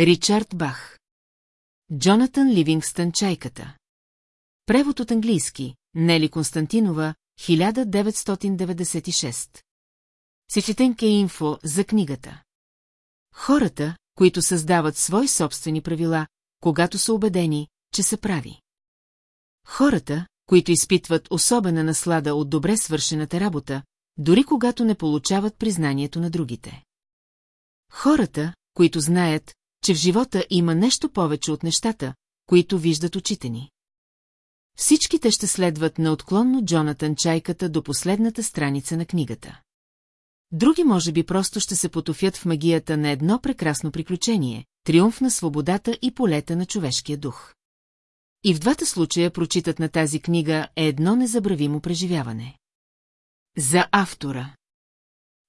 Ричард Бах. Джонатан Ливингстън Чайката. Превод от английски. Нели Константинова, 1996. Сечетенке инфо за книгата. Хората, които създават свои собствени правила, когато са убедени, че са прави. Хората, които изпитват особена наслада от добре свършената работа, дори когато не получават признанието на другите. Хората, които знаят, че в живота има нещо повече от нещата, които виждат очите ни. Всички те ще следват неотклонно Джонатан Чайката до последната страница на книгата. Други може би просто ще се потофят в магията на едно прекрасно приключение, триумф на свободата и полета на човешкия дух. И в двата случая прочитат на тази книга е едно незабравимо преживяване. За автора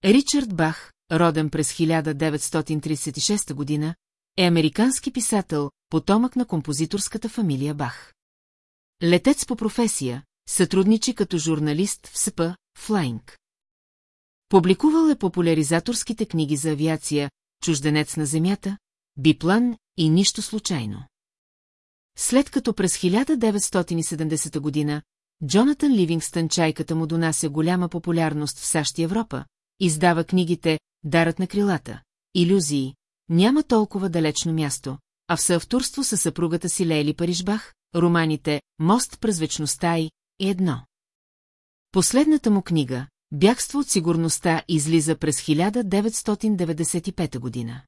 Ричард Бах, роден през 1936 година, е американски писател, потомък на композиторската фамилия Бах. Летец по професия, сътрудничи като журналист в СП, Флайнг. Публикувал е популяризаторските книги за авиация «Чужденец на земята», «Биплан» и «Нищо случайно». След като през 1970 година Джонатан Ливингстън чайката му донася голяма популярност в САЩ и Европа, издава книгите «Дарът на крилата», «Иллюзии», «Няма толкова далечно място», а в съавторство със съпругата си Лейли Парижбах, романите «Мост през вечността» и «Едно». Последната му книга «Бягство от сигурността» излиза през 1995 година.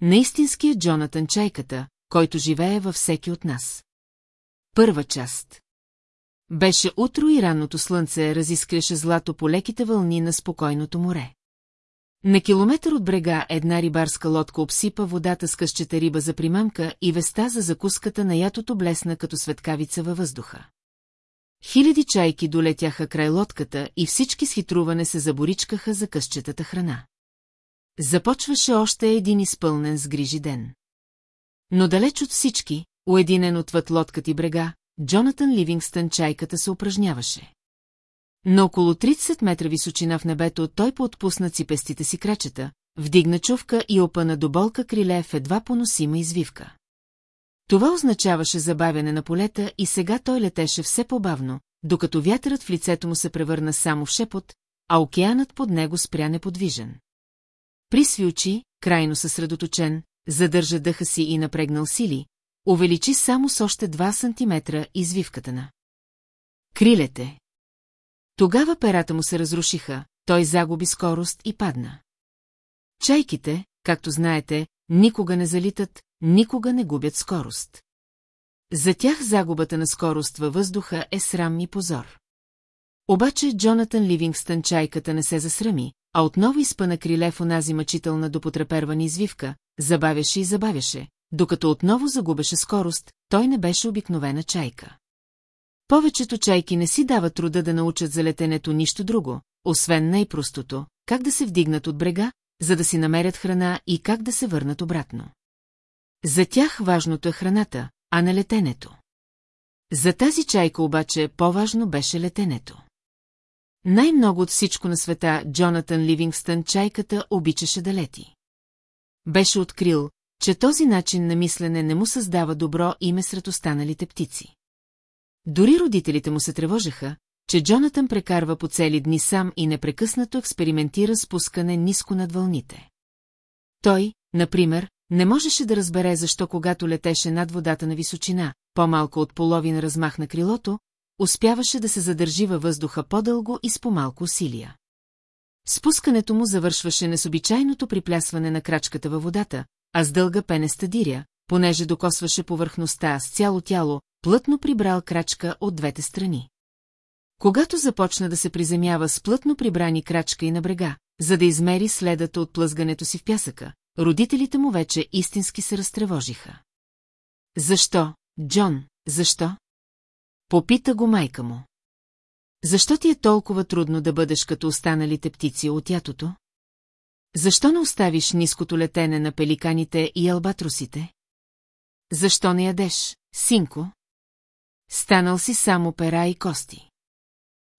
Наистинският Джонатан Чайката, който живее във всеки от нас. Първа част Беше утро и ранното слънце разискреше злато по леките вълни на спокойното море. На километър от брега една рибарска лодка обсипа водата с къщета риба за примамка и веста за закуската на ятото блесна като светкавица във въздуха. Хиляди чайки долетяха край лодката и всички с хитруване се заборичкаха за къщетата храна. Започваше още един изпълнен с грижи ден. Но далеч от всички, уединен отвъд лодката и брега, Джонатан Ливингстън чайката се упражняваше. На около 30 метра височина в небето той поотпусна ципестите си крачета, вдигна чувка и опана до болка криле в едва поносима извивка. Това означаваше забавяне на полета и сега той летеше все по-бавно, докато вятърът в лицето му се превърна само в шепот, а океанът под него спря неподвижен. Присви очи, крайно съсредоточен, задържа дъха си и напрегнал сили, увеличи само с още 2 сантиметра извивката на. Крилете. Тогава перата му се разрушиха, той загуби скорост и падна. Чайките, както знаете, никога не залитат, никога не губят скорост. За тях загубата на скорост във въздуха е срам и позор. Обаче Джонатан Ливингстън чайката не се засрами, а отново изпъна криле в онази мъчителна до потрепервана извивка, забавяше и забавяше, докато отново загубеше скорост, той не беше обикновена чайка. Повечето чайки не си дават труда да научат за летенето нищо друго, освен най-простото, как да се вдигнат от брега, за да си намерят храна и как да се върнат обратно. За тях важното е храната, а не летенето. За тази чайка обаче по-важно беше летенето. Най-много от всичко на света Джонатан Ливингстън чайката обичаше да лети. Беше открил, че този начин на мислене не му създава добро име сред останалите птици. Дори родителите му се тревожеха, че Джонатан прекарва по цели дни сам и непрекъснато експериментира спускане ниско над вълните. Той, например, не можеше да разбере защо когато летеше над водата на височина, по-малко от половина размах на крилото, успяваше да се задържи във въздуха по-дълго и с по-малко усилия. Спускането му завършваше не с обичайното приплясване на крачката във водата, а с дълга пенеста диря, понеже докосваше повърхността с цяло тяло, плътно прибрал крачка от двете страни. Когато започна да се приземява с плътно прибрани крачка и на брега, за да измери следата от плъзгането си в пясъка, родителите му вече истински се разтревожиха. Защо, Джон, защо? Попита го майка му. Защо ти е толкова трудно да бъдеш като останалите птици от ятото? Защо не оставиш ниското летене на пеликаните и албатросите? Защо не ядеш, синко? Станал си само пера и кости.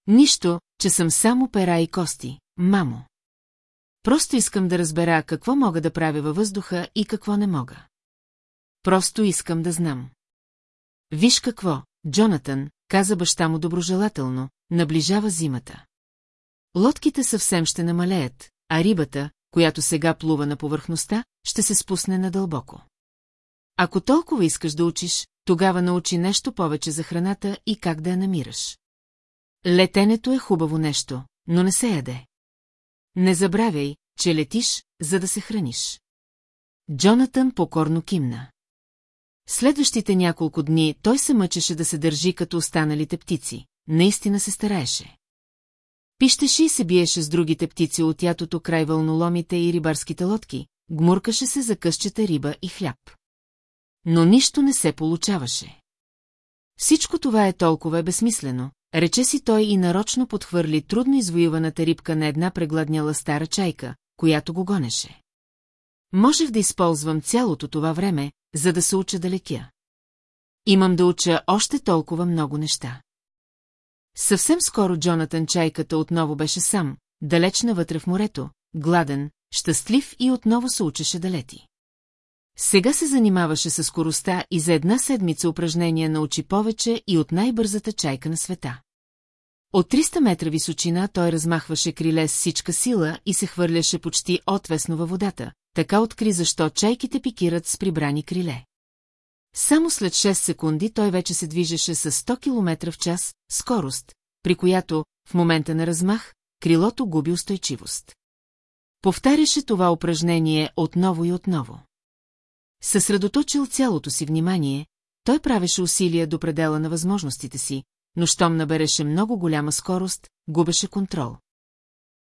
Нищо, че съм само пера и кости, мамо. Просто искам да разбера какво мога да правя във въздуха и какво не мога. Просто искам да знам. Виж какво, Джонатан, каза баща му доброжелателно, наближава зимата. Лодките съвсем ще намалеят, а рибата, която сега плува на повърхността, ще се спусне надълбоко. Ако толкова искаш да учиш, тогава научи нещо повече за храната и как да я намираш. Летенето е хубаво нещо, но не се яде. Не забравяй, че летиш, за да се храниш. Джонатан покорно кимна. Следващите няколко дни той се мъчеше да се държи като останалите птици. Наистина се стараеше. Пищеше и се биеше с другите птици от ятото край вълноломите и рибарските лодки, гмуркаше се за къщета риба и хляб. Но нищо не се получаваше. Всичко това е толкова безсмислено, рече си той и нарочно подхвърли трудно извоюваната рибка на една прегладняла стара чайка, която го гонеше. Можех да използвам цялото това време, за да се уча да лекя. Имам да уча още толкова много неща. Съвсем скоро Джонатан Чайката отново беше сам, далеч навътре в морето, гладен, щастлив и отново се учеше да лети. Сега се занимаваше с скоростта и за една седмица упражнения научи повече и от най-бързата чайка на света. От 300 метра височина той размахваше криле с всичка сила и се хвърляше почти отвесно във водата, така откри защо чайките пикират с прибрани криле. Само след 6 секунди той вече се движеше с 100 км в час, скорост, при която, в момента на размах, крилото губи устойчивост. Повтаряше това упражнение отново и отново. Съсредоточил цялото си внимание, той правеше усилия до предела на възможностите си, но щом набереше много голяма скорост, губеше контрол.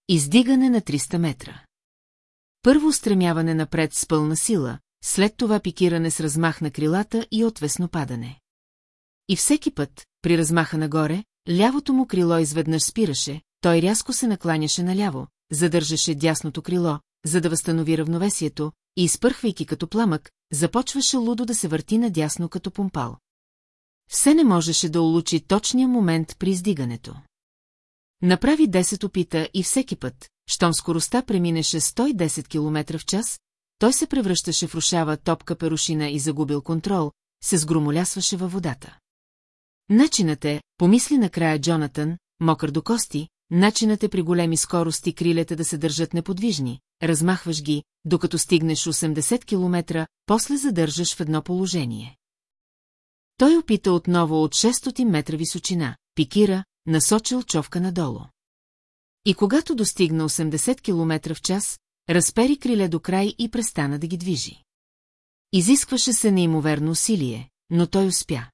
Издигане на 300 метра. Първо устремяване напред с пълна сила, след това пикиране с размах на крилата и отвесно падане. И всеки път, при размаха нагоре, лявото му крило изведнъж спираше, той рязко се накланяше наляво, задържаше дясното крило, за да възстанови равновесието, и изпърхвайки като пламък, започваше лудо да се върти надясно като помпал. Все не можеше да улучи точния момент при издигането. Направи 10 опита и всеки път, щом скоростта преминеше 110 км в час, той се превръщаше в рушава топка перушина и загубил контрол, се сгромолясваше във водата. Начинът е, помисли накрая Джонатан, мокър до кости, начинът е при големи скорости крилете да се държат неподвижни, размахваш ги, докато стигнеш 80 км, после задържаш в едно положение. Той опита отново от 600 метра височина, пикира, насочил човка надолу. И когато достигна 80 км в час, разпери криле до край и престана да ги движи. Изискваше се неимоверно усилие, но той успя.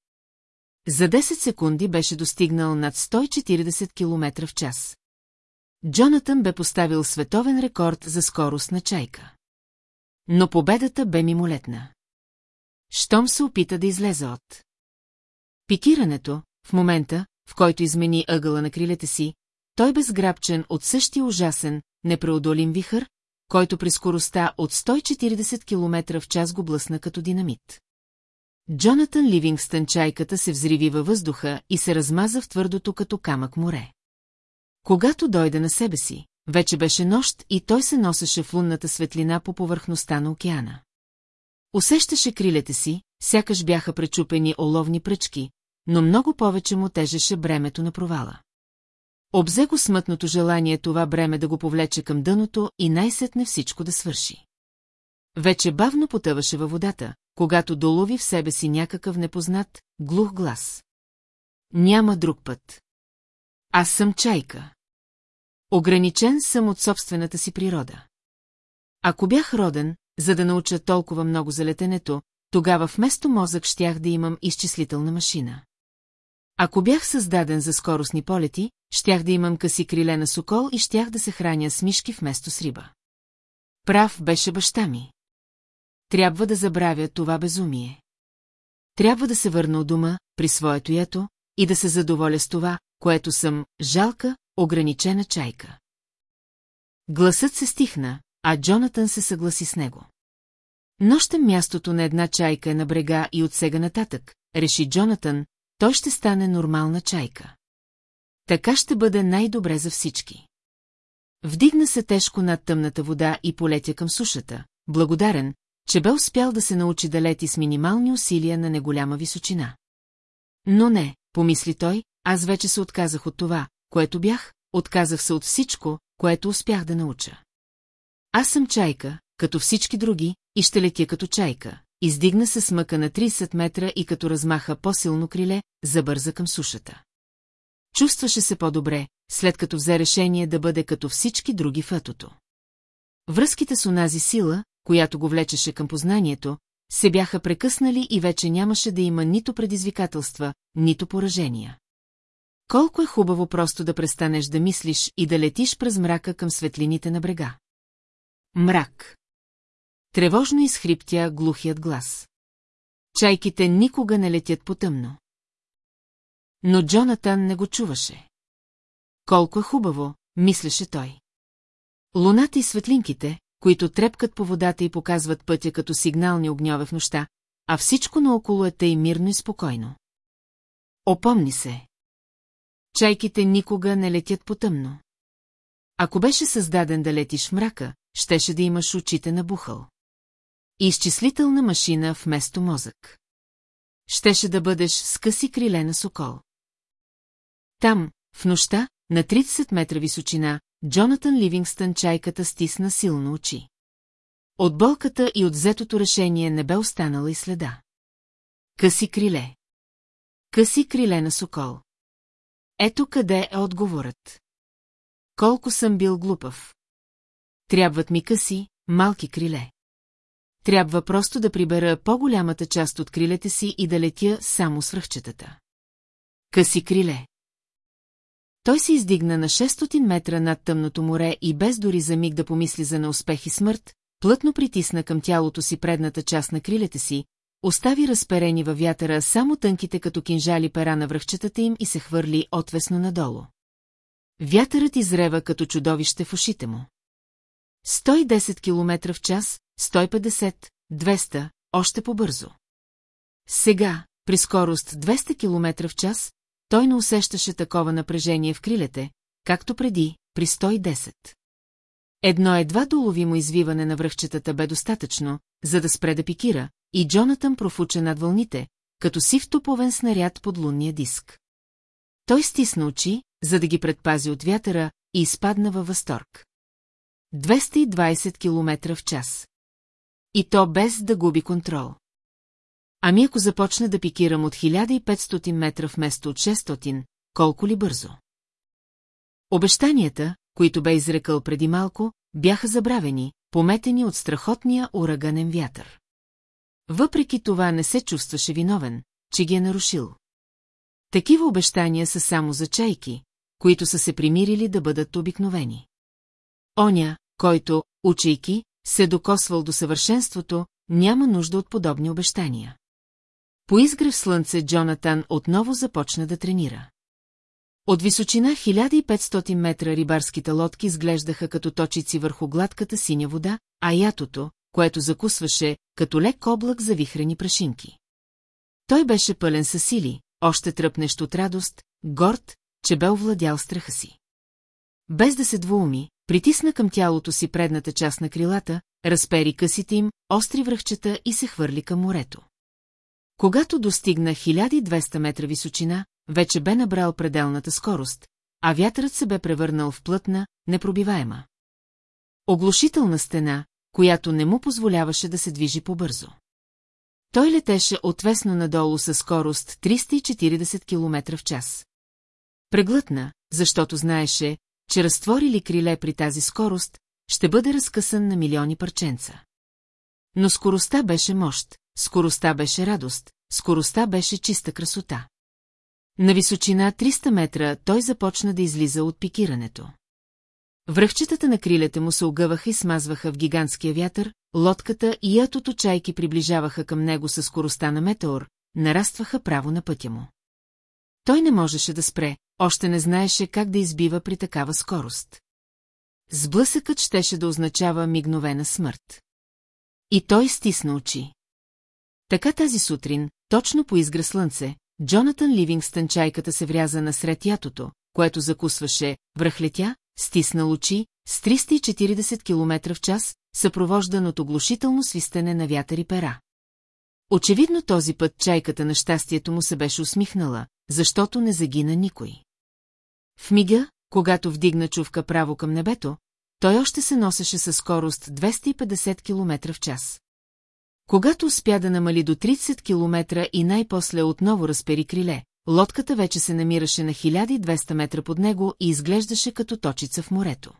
За 10 секунди беше достигнал над 140 км в час. Джонатан бе поставил световен рекорд за скорост на чайка. Но победата бе мимолетна. Щом се опита да излезе от пикирането, в момента, в който измени ъгъла на крилете си, той бе сграбчен от същия ужасен, непреодолим вихър, който при скоростта от 140 км в час го блъсна като динамит. Джонатан Ливингстън чайката се взриви във въздуха и се размаза в твърдото като камък море. Когато дойде на себе си, вече беше нощ и той се носеше в лунната светлина по повърхността на океана. Усещаше крилете си, сякаш бяха пречупени оловни пръчки, но много повече му тежеше бремето на провала. Обзе го смътното желание това бреме да го повлече към дъното и най-сетне всичко да свърши. Вече бавно потъваше във водата, когато долови в себе си някакъв непознат, глух глас. Няма друг път. Аз съм чайка. Ограничен съм от собствената си природа. Ако бях роден, за да науча толкова много за летенето, тогава вместо мозък щях да имам изчислителна машина. Ако бях създаден за скоростни полети, щях да имам къси криле на сокол и щях да се храня с мишки вместо с риба. Прав беше баща ми. Трябва да забравя това безумие. Трябва да се върна от дома, при своето ято, и да се задоволя с това, което съм, жалка, ограничена чайка. Гласът се стихна, а Джонатан се съгласи с него. Нощем мястото на една чайка е на брега и от сега нататък, реши Джонатан, той ще стане нормална чайка. Така ще бъде най-добре за всички. Вдигна се тежко над тъмната вода и полетя към сушата, благодарен, че бе успял да се научи да лети с минимални усилия на неголяма височина. Но не, помисли той, аз вече се отказах от това, което бях, отказах се от всичко, което успях да науча. Аз съм чайка, като всички други, и ще летя като чайка. Издигна се с мъка на 30 метра и като размаха по-силно криле, забърза към сушата. Чувстваше се по-добре, след като взе решение да бъде като всички други в. Връзките с онази сила, която го влечеше към познанието, се бяха прекъснали и вече нямаше да има нито предизвикателства, нито поражения. Колко е хубаво просто да престанеш да мислиш и да летиш през мрака към светлините на брега. Мрак. Тревожно изхриптя глухият глас. Чайките никога не летят потъмно. Но Джонатан не го чуваше. Колко е хубаво, мислеше той. Луната и светлинките, които трепкат по водата и показват пътя като сигнални огньове в нощта, а всичко наоколо е тъй мирно и спокойно. Опомни се. Чайките никога не летят потъмно. Ако беше създаден да летиш в мрака, щеше да имаш очите на бухъл. изчислителна машина вместо мозък. Щеше да бъдеш с къси криле на сокол. Там, в нощта, на 30 метра височина, Джонатан Ливингстън чайката стисна силно очи. От болката и от взетото решение не бе останала и следа. Къси криле. Къси криле на сокол. Ето къде е отговорът. Колко съм бил глупав. Трябват ми къси, малки криле. Трябва просто да прибера по-голямата част от крилете си и да летя само с ръхчетата. Къси криле. Той се издигна на 600 метра над тъмното море и без дори за миг да помисли за неуспех и смърт, плътно притисна към тялото си предната част на крилете си, остави разперени във вятъра само тънките като кинжали пера на връхчетата им и се хвърли отвесно надолу. Вятърът изрева като чудовище в ушите му. 110 км в час, 150, 200, още по-бързо. Сега, при скорост 200 км в час, той не усещаше такова напрежение в крилете, както преди, при 110. Едно едва доловимо извиване на връхчетата бе достатъчно, за да спре да пикира, и Джонатан профуча над вълните, като си в топовен снаряд под лунния диск. Той стисна очи, за да ги предпази от вятъра, и изпадна във възторг. 220 км в час. И то без да губи контрол. Ами ако започна да пикирам от 1500 метра вместо от 600, колко ли бързо? Обещанията, които бе изрекал преди малко, бяха забравени, пометени от страхотния ураганен вятър. Въпреки това не се чувстваше виновен, че ги е нарушил. Такива обещания са само за чайки, които са се примирили да бъдат обикновени. Оня, който, учейки, се докосвал до съвършенството, няма нужда от подобни обещания. По изгрев слънце Джонатан отново започна да тренира. От височина 1500 метра рибарските лодки изглеждаха като точици върху гладката синя вода, а ятото, което закусваше, като лек облак за вихрени прашинки. Той беше пълен със сили, още тръпнещ от радост, горд, че бе овладял страха си. Без да се двууми, притисна към тялото си предната част на крилата, разпери късите им, остри връхчета и се хвърли към морето. Когато достигна 1200 метра височина, вече бе набрал пределната скорост, а вятърът се бе превърнал в плътна, непробиваема. Оглушителна стена, която не му позволяваше да се движи побързо. Той летеше отвесно надолу със скорост 340 км в час. Преглътна, защото знаеше, че разтвори ли криле при тази скорост, ще бъде разкъсан на милиони парченца. Но скоростта беше мощ, скоростта беше радост, скоростта беше чиста красота. На височина 300 метра той започна да излиза от пикирането. Връхчетата на крилете му се огъваха и смазваха в гигантския вятър, лодката и ятото чайки приближаваха към него със скоростта на метеор, нарастваха право на пътя му. Той не можеше да спре, още не знаеше как да избива при такава скорост. Сблъсъкът щеше да означава мигновена смърт. И той стисна очи. Така тази сутрин, точно по изгра слънце, Джонатан Ливингстън чайката се вряза насред ятото, което закусваше, връхлетя, стисна очи, с 340 км в час, съпровождан от оглушително свистене на вятър и пера. Очевидно този път чайката на щастието му се беше усмихнала, защото не загина никой. В мига, когато вдигна чувка право към небето, той още се носеше със скорост 250 км в час. Когато успя да намали до 30 км и най-после отново разпери криле, лодката вече се намираше на 1200 метра под него и изглеждаше като точица в морето.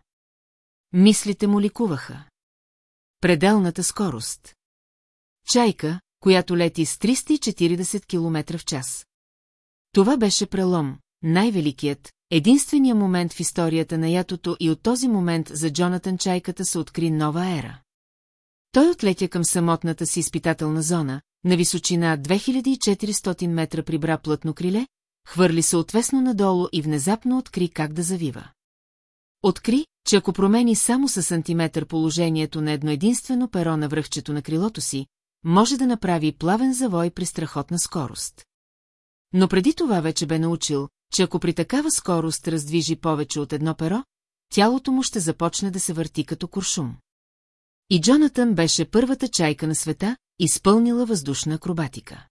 Мислите му ликуваха. Пределната скорост. Чайка, която лети с 340 км в час. Това беше прелом, най-великият, единствения момент в историята на ятото и от този момент за Джонатан Чайката се откри нова ера. Той отлетя към самотната си изпитателна зона, на височина 2400 метра прибра плътно криле, хвърли се отвесно надолу и внезапно откри как да завива. Откри, че ако промени само с сантиметър положението на едно единствено перо на връхчето на крилото си, може да направи плавен завой при страхотна скорост. Но преди това вече бе научил, че ако при такава скорост раздвижи повече от едно перо, тялото му ще започне да се върти като куршум. И Джонатан беше първата чайка на света, изпълнила въздушна акробатика.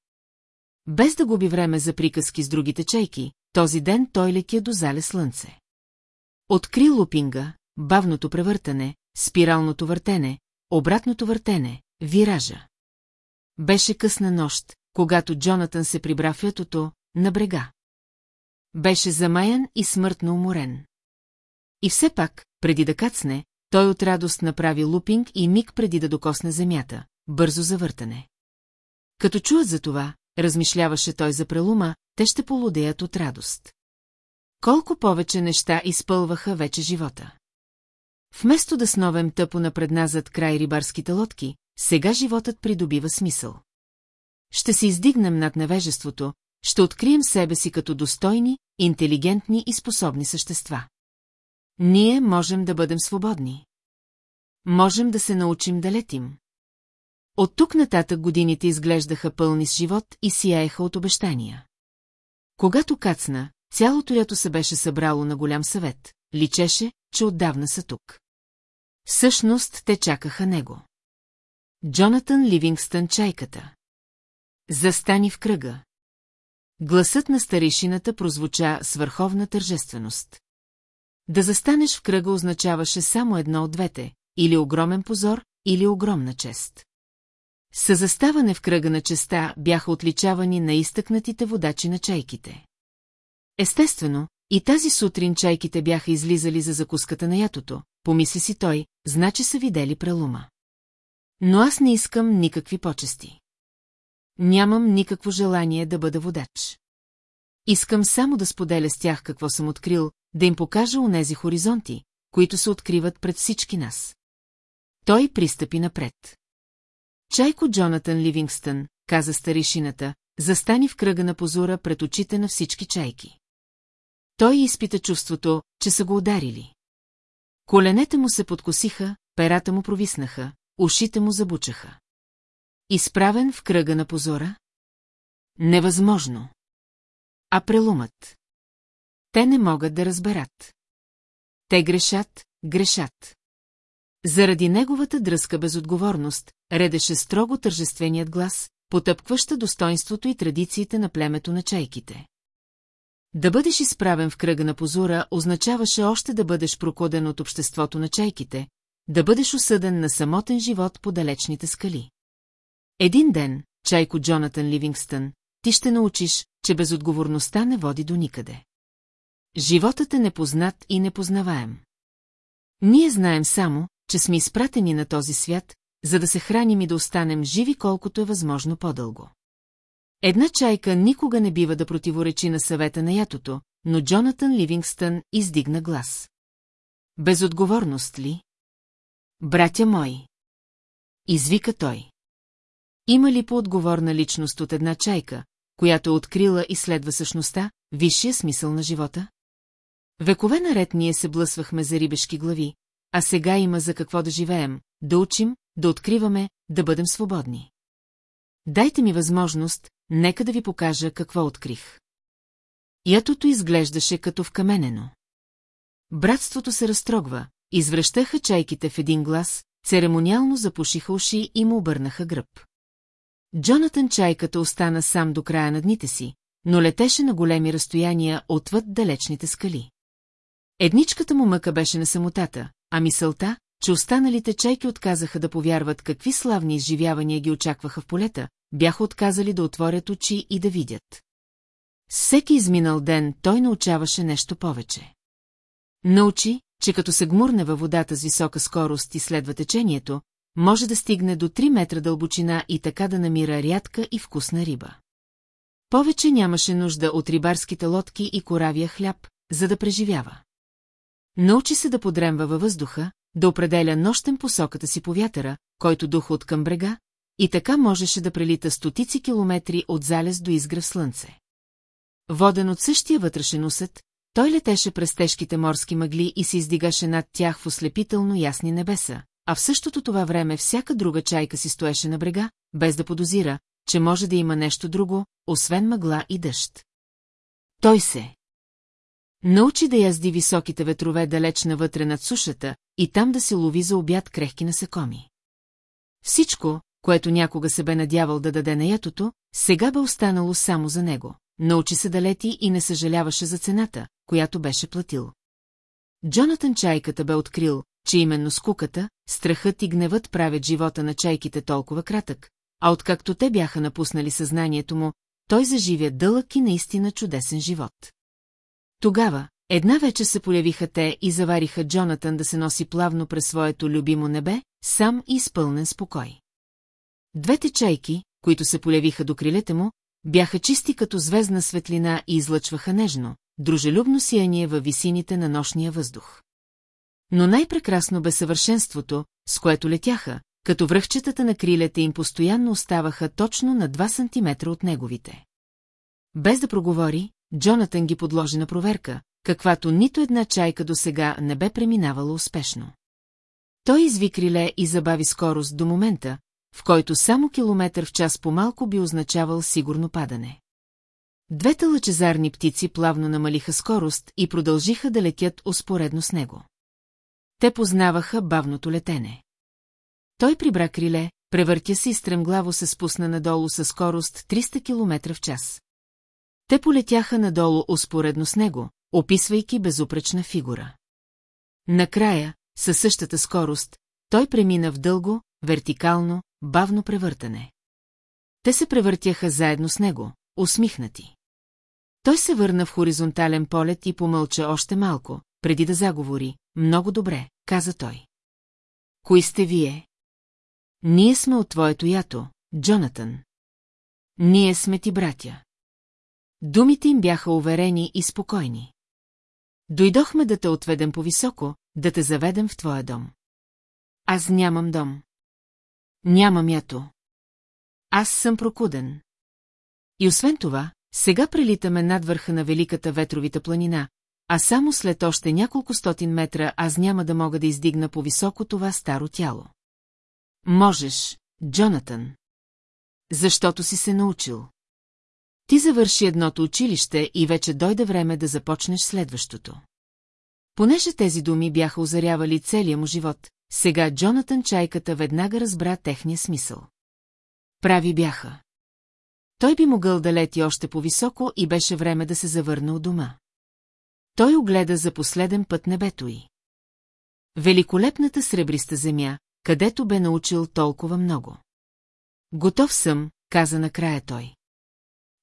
Без да губи време за приказки с другите чайки, този ден той лекя до зале слънце. Откри лупинга, бавното превъртане, спиралното въртене, обратното въртене, виража. Беше късна нощ, когато Джонатан се прибра в ятото, на брега. Беше замаян и смъртно уморен. И все пак, преди да кацне, той от радост направи лупинг и миг преди да докосне земята, бързо завъртане. Като чуят за това, размишляваше той за прелума, те ще полудеят от радост. Колко повече неща изпълваха вече живота. Вместо да сновем тъпо напредназад край рибарските лодки, сега животът придобива смисъл. Ще се издигнем над невежеството, ще открием себе си като достойни, интелигентни и способни същества. Ние можем да бъдем свободни. Можем да се научим да летим. От тук нататък годините изглеждаха пълни с живот и сияеха от обещания. Когато кацна, цялото лято се беше събрало на голям съвет, личеше, че отдавна са тук. Всъщност те чакаха него. Джонатан Ливингстън чайката. Застани в кръга. Гласът на старейшината прозвуча с върховна тържественост. Да застанеш в кръга означаваше само едно от двете, или огромен позор, или огромна чест. Със заставане в кръга на честа бяха отличавани на изтъкнатите водачи на чайките. Естествено, и тази сутрин чайките бяха излизали за закуската на ятото, помисли си той, значи са видели прелума. Но аз не искам никакви почести. Нямам никакво желание да бъда водач. Искам само да споделя с тях какво съм открил, да им покажа онези хоризонти, които се откриват пред всички нас. Той пристъпи напред. Чайко Джонатан Ливингстън, каза старишината, застани в кръга на позора пред очите на всички чайки. Той изпита чувството, че са го ударили. Коленете му се подкосиха, перата му провиснаха, ушите му забучаха. Изправен в кръга на позора? Невъзможно. А прелумът? Те не могат да разберат. Те грешат, грешат. Заради неговата дръзка безотговорност, редеше строго тържественият глас, потъпкваща достоинството и традициите на племето на чайките. Да бъдеш изправен в кръга на позора означаваше още да бъдеш прокуден от обществото на чайките, да бъдеш осъден на самотен живот по далечните скали. Един ден, чайко Джонатан Ливингстън, ти ще научиш, че безотговорността не води до никъде. Животът е непознат и непознаваем. Ние знаем само, че сме изпратени на този свят, за да се храним и да останем живи колкото е възможно по-дълго. Една чайка никога не бива да противоречи на съвета на ятото, но Джонатан Ливингстън издигна глас. Безотговорност ли? Братя мои! Извика той. Има ли по-отговорна личност от една чайка, която е открила и следва същността, висшия смисъл на живота? Векове наред ние се блъсвахме за рибешки глави, а сега има за какво да живеем, да учим, да откриваме, да бъдем свободни. Дайте ми възможност, нека да ви покажа какво открих. Ятото изглеждаше като вкаменено. Братството се разтрогва, извръщаха чайките в един глас, церемониално запушиха уши и му обърнаха гръб. Джонатан чайката остана сам до края на дните си, но летеше на големи разстояния отвъд далечните скали. Едничката му мъка беше на самотата, а мисълта, че останалите чайки отказаха да повярват какви славни изживявания ги очакваха в полета, бяха отказали да отворят очи и да видят. Всеки изминал ден той научаваше нещо повече. Научи, че като се гмурне във водата с висока скорост и следва течението, може да стигне до 3 метра дълбочина и така да намира рядка и вкусна риба. Повече нямаше нужда от рибарските лодки и коравия хляб, за да преживява. Научи се да подремва във въздуха, да определя нощен посоката си по вятъра, който духа от към брега, и така можеше да прелита стотици километри от залез до изгръв слънце. Воден от същия вътрешен усет, той летеше през тежките морски мъгли и се издигаше над тях в ослепително ясни небеса, а в същото това време всяка друга чайка си стоеше на брега, без да подозира, че може да има нещо друго, освен мъгла и дъжд. Той се научи да язди високите ветрове далеч навътре над сушата и там да се лови за обяд крехки насекоми. Всичко, което някога се бе надявал да даде на ятото, сега бе останало само за него. Научи се да лети и не съжаляваше за цената, която беше платил. Джонатан Чайката бе открил, че именно скуката, страхът и гневът правят живота на чайките толкова кратък, а откакто те бяха напуснали съзнанието му, той заживя дълъг и наистина чудесен живот. Тогава, една вече се полявиха те и завариха Джонатан да се носи плавно през своето любимо небе, сам и изпълнен спокой. Двете чайки, които се полявиха до крилете му, бяха чисти като звездна светлина и излъчваха нежно, дружелюбно сияние във висините на нощния въздух. Но най-прекрасно бе съвършенството, с което летяха, като връхчетата на крилете им постоянно оставаха точно на 2 сантиметра от неговите. Без да проговори, Джонатан ги подложи на проверка, каквато нито една чайка до сега не бе преминавала успешно. Той изви криле и забави скорост до момента, в който само километър в час по-малко би означавал сигурно падане. Двете лъчезарни птици плавно намалиха скорост и продължиха да летят успоредно с него. Те познаваха бавното летене. Той прибра криле, превъртя се и стремглаво се спусна надолу със скорост 300 км в час. Те полетяха надолу успоредно с него, описвайки безупречна фигура. Накрая, със същата скорост, той премина в дълго, вертикално, бавно превъртане. Те се превъртяха заедно с него, усмихнати. Той се върна в хоризонтален полет и помълча още малко, преди да заговори. Много добре, каза той. Кои сте вие? Ние сме от твоето ято, Джонатан. Ние сме ти братя. Думите им бяха уверени и спокойни. Дойдохме да те отведем по-високо, да те заведем в твоя дом. Аз нямам дом. Нямам ято. Аз съм прокуден. И освен това, сега прелитаме над върха на Великата ветровита планина, а само след още няколко стотин метра аз няма да мога да издигна по-високо това старо тяло. Можеш, Джонатан. Защото си се научил. Ти завърши едното училище и вече дойде време да започнеш следващото. Понеже тези думи бяха озарявали целия му живот, сега Джонатан Чайката веднага разбра техния смисъл. Прави бяха. Той би могъл да лети още по-високо и беше време да се завърне от дома. Той огледа за последен път небето й. Великолепната сребриста земя, където бе научил толкова много. Готов съм, каза накрая той.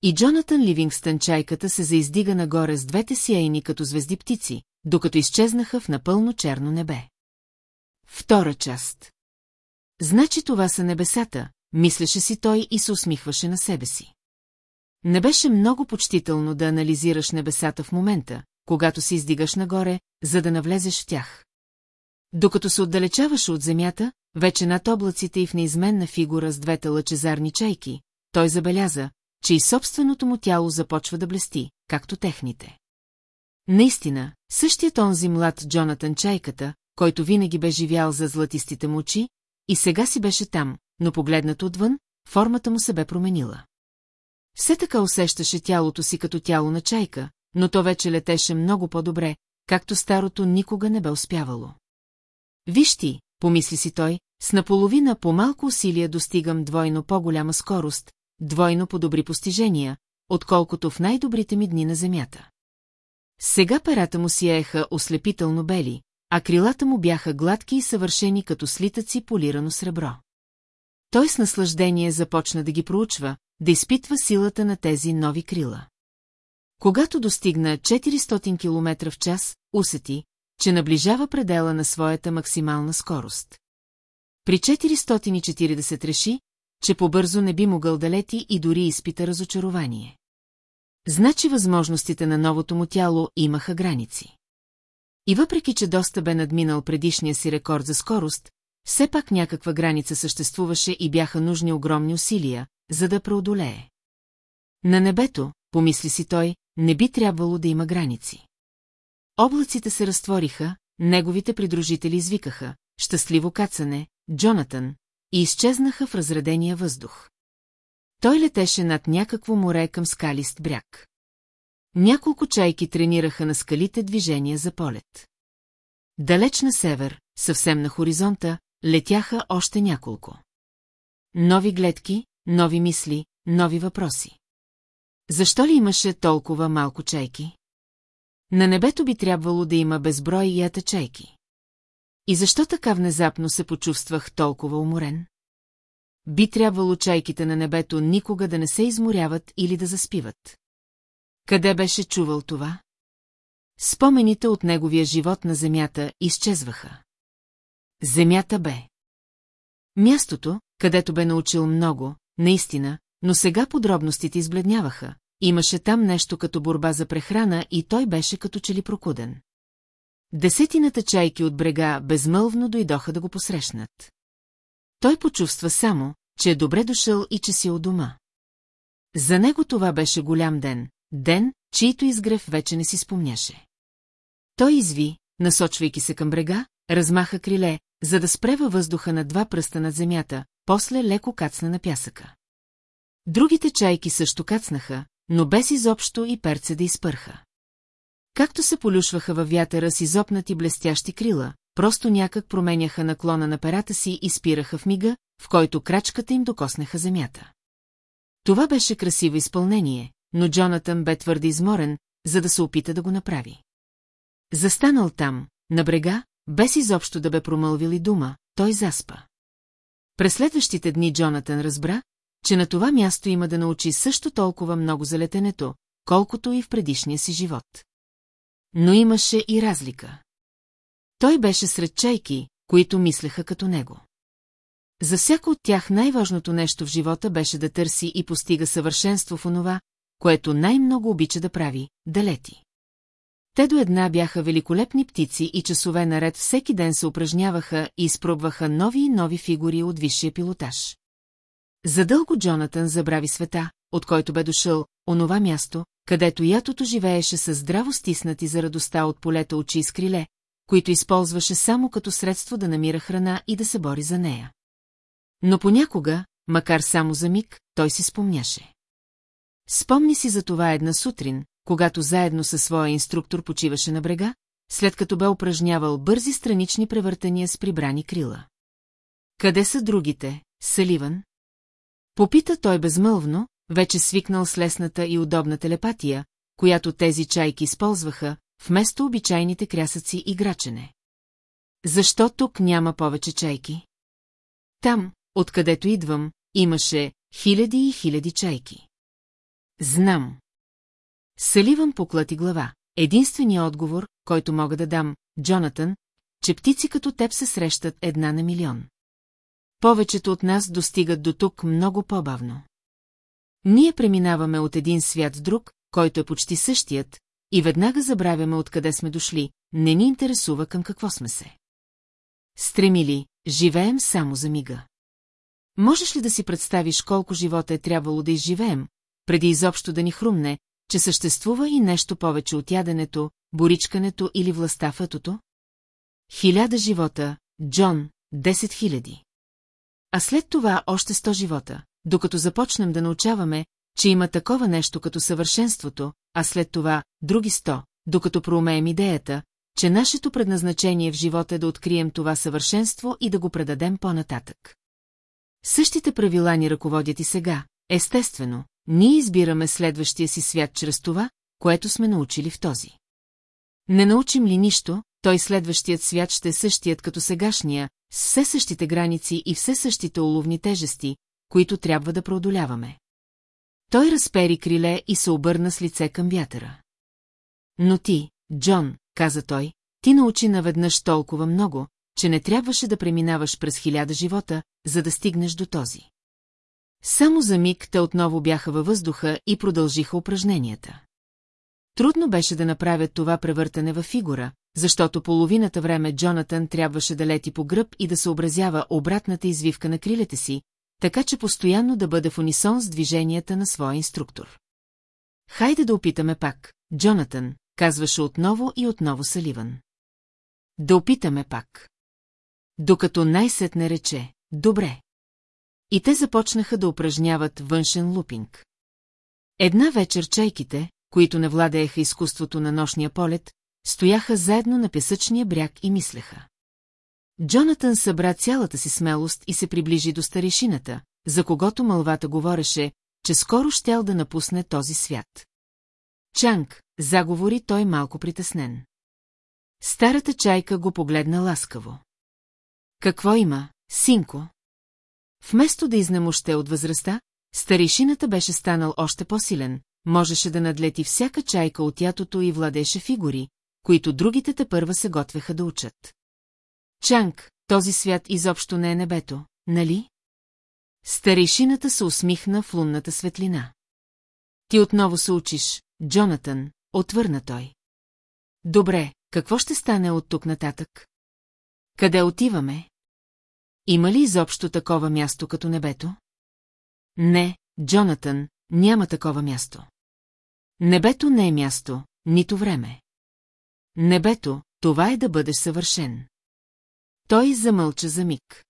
И Джонатан Ливингстън чайката се заиздига нагоре с двете сияйни като звезди птици, докато изчезнаха в напълно черно небе. Втора част. Значи това са небесата, мислеше си той и се усмихваше на себе си. Не беше много почтително да анализираш небесата в момента, когато се издигаш нагоре, за да навлезеш в тях. Докато се отдалечаваше от земята, вече над облаците и в неизменна фигура с двете лъчезарни чайки, той забеляза, че и собственото му тяло започва да блести, както техните. Наистина, същият онзи млад Джонатан Чайката, който винаги бе живял за златистите му очи, и сега си беше там, но погледнато отвън, формата му се бе променила. Все така усещаше тялото си като тяло на чайка, но то вече летеше много по-добре, както старото никога не бе успявало. Виж ти, помисли си той, с наполовина по малко усилия достигам двойно по-голяма скорост, двойно по-добри постижения, отколкото в най-добрите ми дни на земята. Сега перата му сияеха ослепително бели, а крилата му бяха гладки и съвършени като слитъци полирано сребро. Той с наслаждение започна да ги проучва, да изпитва силата на тези нови крила. Когато достигна 400 км в час, усети, че наближава предела на своята максимална скорост. При 440 реши, че побързо не би могъл да лети и дори изпита разочарование. Значи възможностите на новото му тяло имаха граници. И въпреки, че доста бе надминал предишния си рекорд за скорост, все пак някаква граница съществуваше и бяха нужни огромни усилия, за да преодолее. На небето, помисли си той, не би трябвало да има граници. Облаците се разтвориха, неговите придружители извикаха, щастливо кацане, Джонатан, и изчезнаха в разредения въздух. Той летеше над някакво море към скалист бряг. Няколко чайки тренираха на скалите движения за полет. Далеч на север, съвсем на хоризонта, летяха още няколко. Нови гледки, нови мисли, нови въпроси. Защо ли имаше толкова малко чайки? На небето би трябвало да има безброй ята чайки. И защо така внезапно се почувствах толкова уморен? Би трябвало чайките на небето никога да не се изморяват или да заспиват. Къде беше чувал това? Спомените от неговия живот на земята изчезваха. Земята бе. Мястото, където бе научил много, наистина, но сега подробностите избледняваха. Имаше там нещо като борба за прехрана и той беше като че ли прокуден. Десетината чайки от брега безмълвно дойдоха да го посрещнат. Той почувства само, че е добре дошъл и че си у дома. За него това беше голям ден, ден, чието изгрев вече не си спомняше. Той изви, насочвайки се към брега, размаха криле, за да спре във въздуха на два пръста над земята, после леко кацна на пясъка. Другите чайки също кацнаха, но без изобщо и перце да изпърха. Както се полюшваха във вятъра с изопнати блестящи крила, просто някак променяха наклона на перата си и спираха в мига, в който крачката им докоснаха земята. Това беше красиво изпълнение, но Джонатан бе твърде изморен, за да се опита да го направи. Застанал там, на брега, без изобщо да бе промълвил и дума, той заспа. През следващите дни Джонатан разбра, че на това място има да научи също толкова много за летенето, колкото и в предишния си живот. Но имаше и разлика. Той беше сред чайки, които мислеха като него. За всяко от тях най-важното нещо в живота беше да търси и постига съвършенство в онова, което най-много обича да прави – да лети. Те до една бяха великолепни птици и часове наред всеки ден се упражняваха и изпробваха нови и нови фигури от висшия пилотаж. Задълго Джонатан забрави света, от който бе дошъл, онова място, където ятото живееше с здраво стиснати за радостта от полета очи и скриле, които използваше само като средство да намира храна и да се бори за нея. Но понякога, макар само за миг, той си спомняше. Спомни си за това една сутрин, когато заедно със своя инструктор почиваше на брега, след като бе упражнявал бързи странични превъртания с прибрани крила. Къде са другите, Саливан? Попита той безмълвно, вече свикнал с лесната и удобна телепатия, която тези чайки използваха, вместо обичайните крясъци и грачене. Защо тук няма повече чайки? Там, откъдето идвам, имаше хиляди и хиляди чайки. Знам. Саливан поклати глава. Единственият отговор, който мога да дам, Джонатан, че птици като теб се срещат една на милион. Повечето от нас достигат до тук много по-бавно. Ние преминаваме от един свят в друг, който е почти същият, и веднага забравяме откъде сме дошли, не ни интересува към какво сме се. Стремили, живеем само за мига. Можеш ли да си представиш колко живота е трябвало да изживеем, преди изобщо да ни хрумне, че съществува и нещо повече от яденето, боричкането или властта в етото? Хиляда живота, Джон, 10 хиляди. А след това още сто живота, докато започнем да научаваме, че има такова нещо като съвършенството, а след това други сто, докато проумеем идеята, че нашето предназначение в живота е да открием това съвършенство и да го предадем по-нататък. Същите правила ни ръководят и сега, естествено, ние избираме следващия си свят чрез това, което сме научили в този. Не научим ли нищо, той следващият свят ще е същият като сегашния, с все същите граници и все същите уловни тежести, които трябва да преодоляваме. Той разпери криле и се обърна с лице към вятъра. Но ти, Джон, каза той, ти научи наведнъж толкова много, че не трябваше да преминаваш през хиляда живота, за да стигнеш до този. Само за миг те отново бяха във въздуха и продължиха упражненията. Трудно беше да направят това превъртане във фигура, защото половината време Джонатан трябваше да лети по гръб и да съобразява обратната извивка на крилете си, така че постоянно да бъде в унисон с движенията на своя инструктор. Хайде да опитаме пак, Джонатан, казваше отново и отново Саливан. Да опитаме пак. Докато най-сетне рече, добре. И те започнаха да упражняват външен лупинг. Една вечер чайките, които не владееха изкуството на нощния полет, стояха заедно на песъчния бряг и мислеха. Джонатан събра цялата си смелост и се приближи до старешината, за когото мълвата говореше, че скоро щял да напусне този свят. Чанг, заговори той малко притеснен. Старата чайка го погледна ласкаво. Какво има, синко? Вместо да изнемоще от възрастта, старейшината беше станал още по-силен, можеше да надлети всяка чайка от ятото и владеше фигури, които другите те първа се готвеха да учат. Чанг, този свят изобщо не е небето, нали? Старейшината се усмихна в лунната светлина. Ти отново се учиш, Джонатан, отвърна той. Добре, какво ще стане от тук нататък? Къде отиваме? Има ли изобщо такова място като небето? Не, Джонатан, няма такова място. Небето не е място, нито време. Небето, това е да бъдеш съвършен. Той замълча за миг.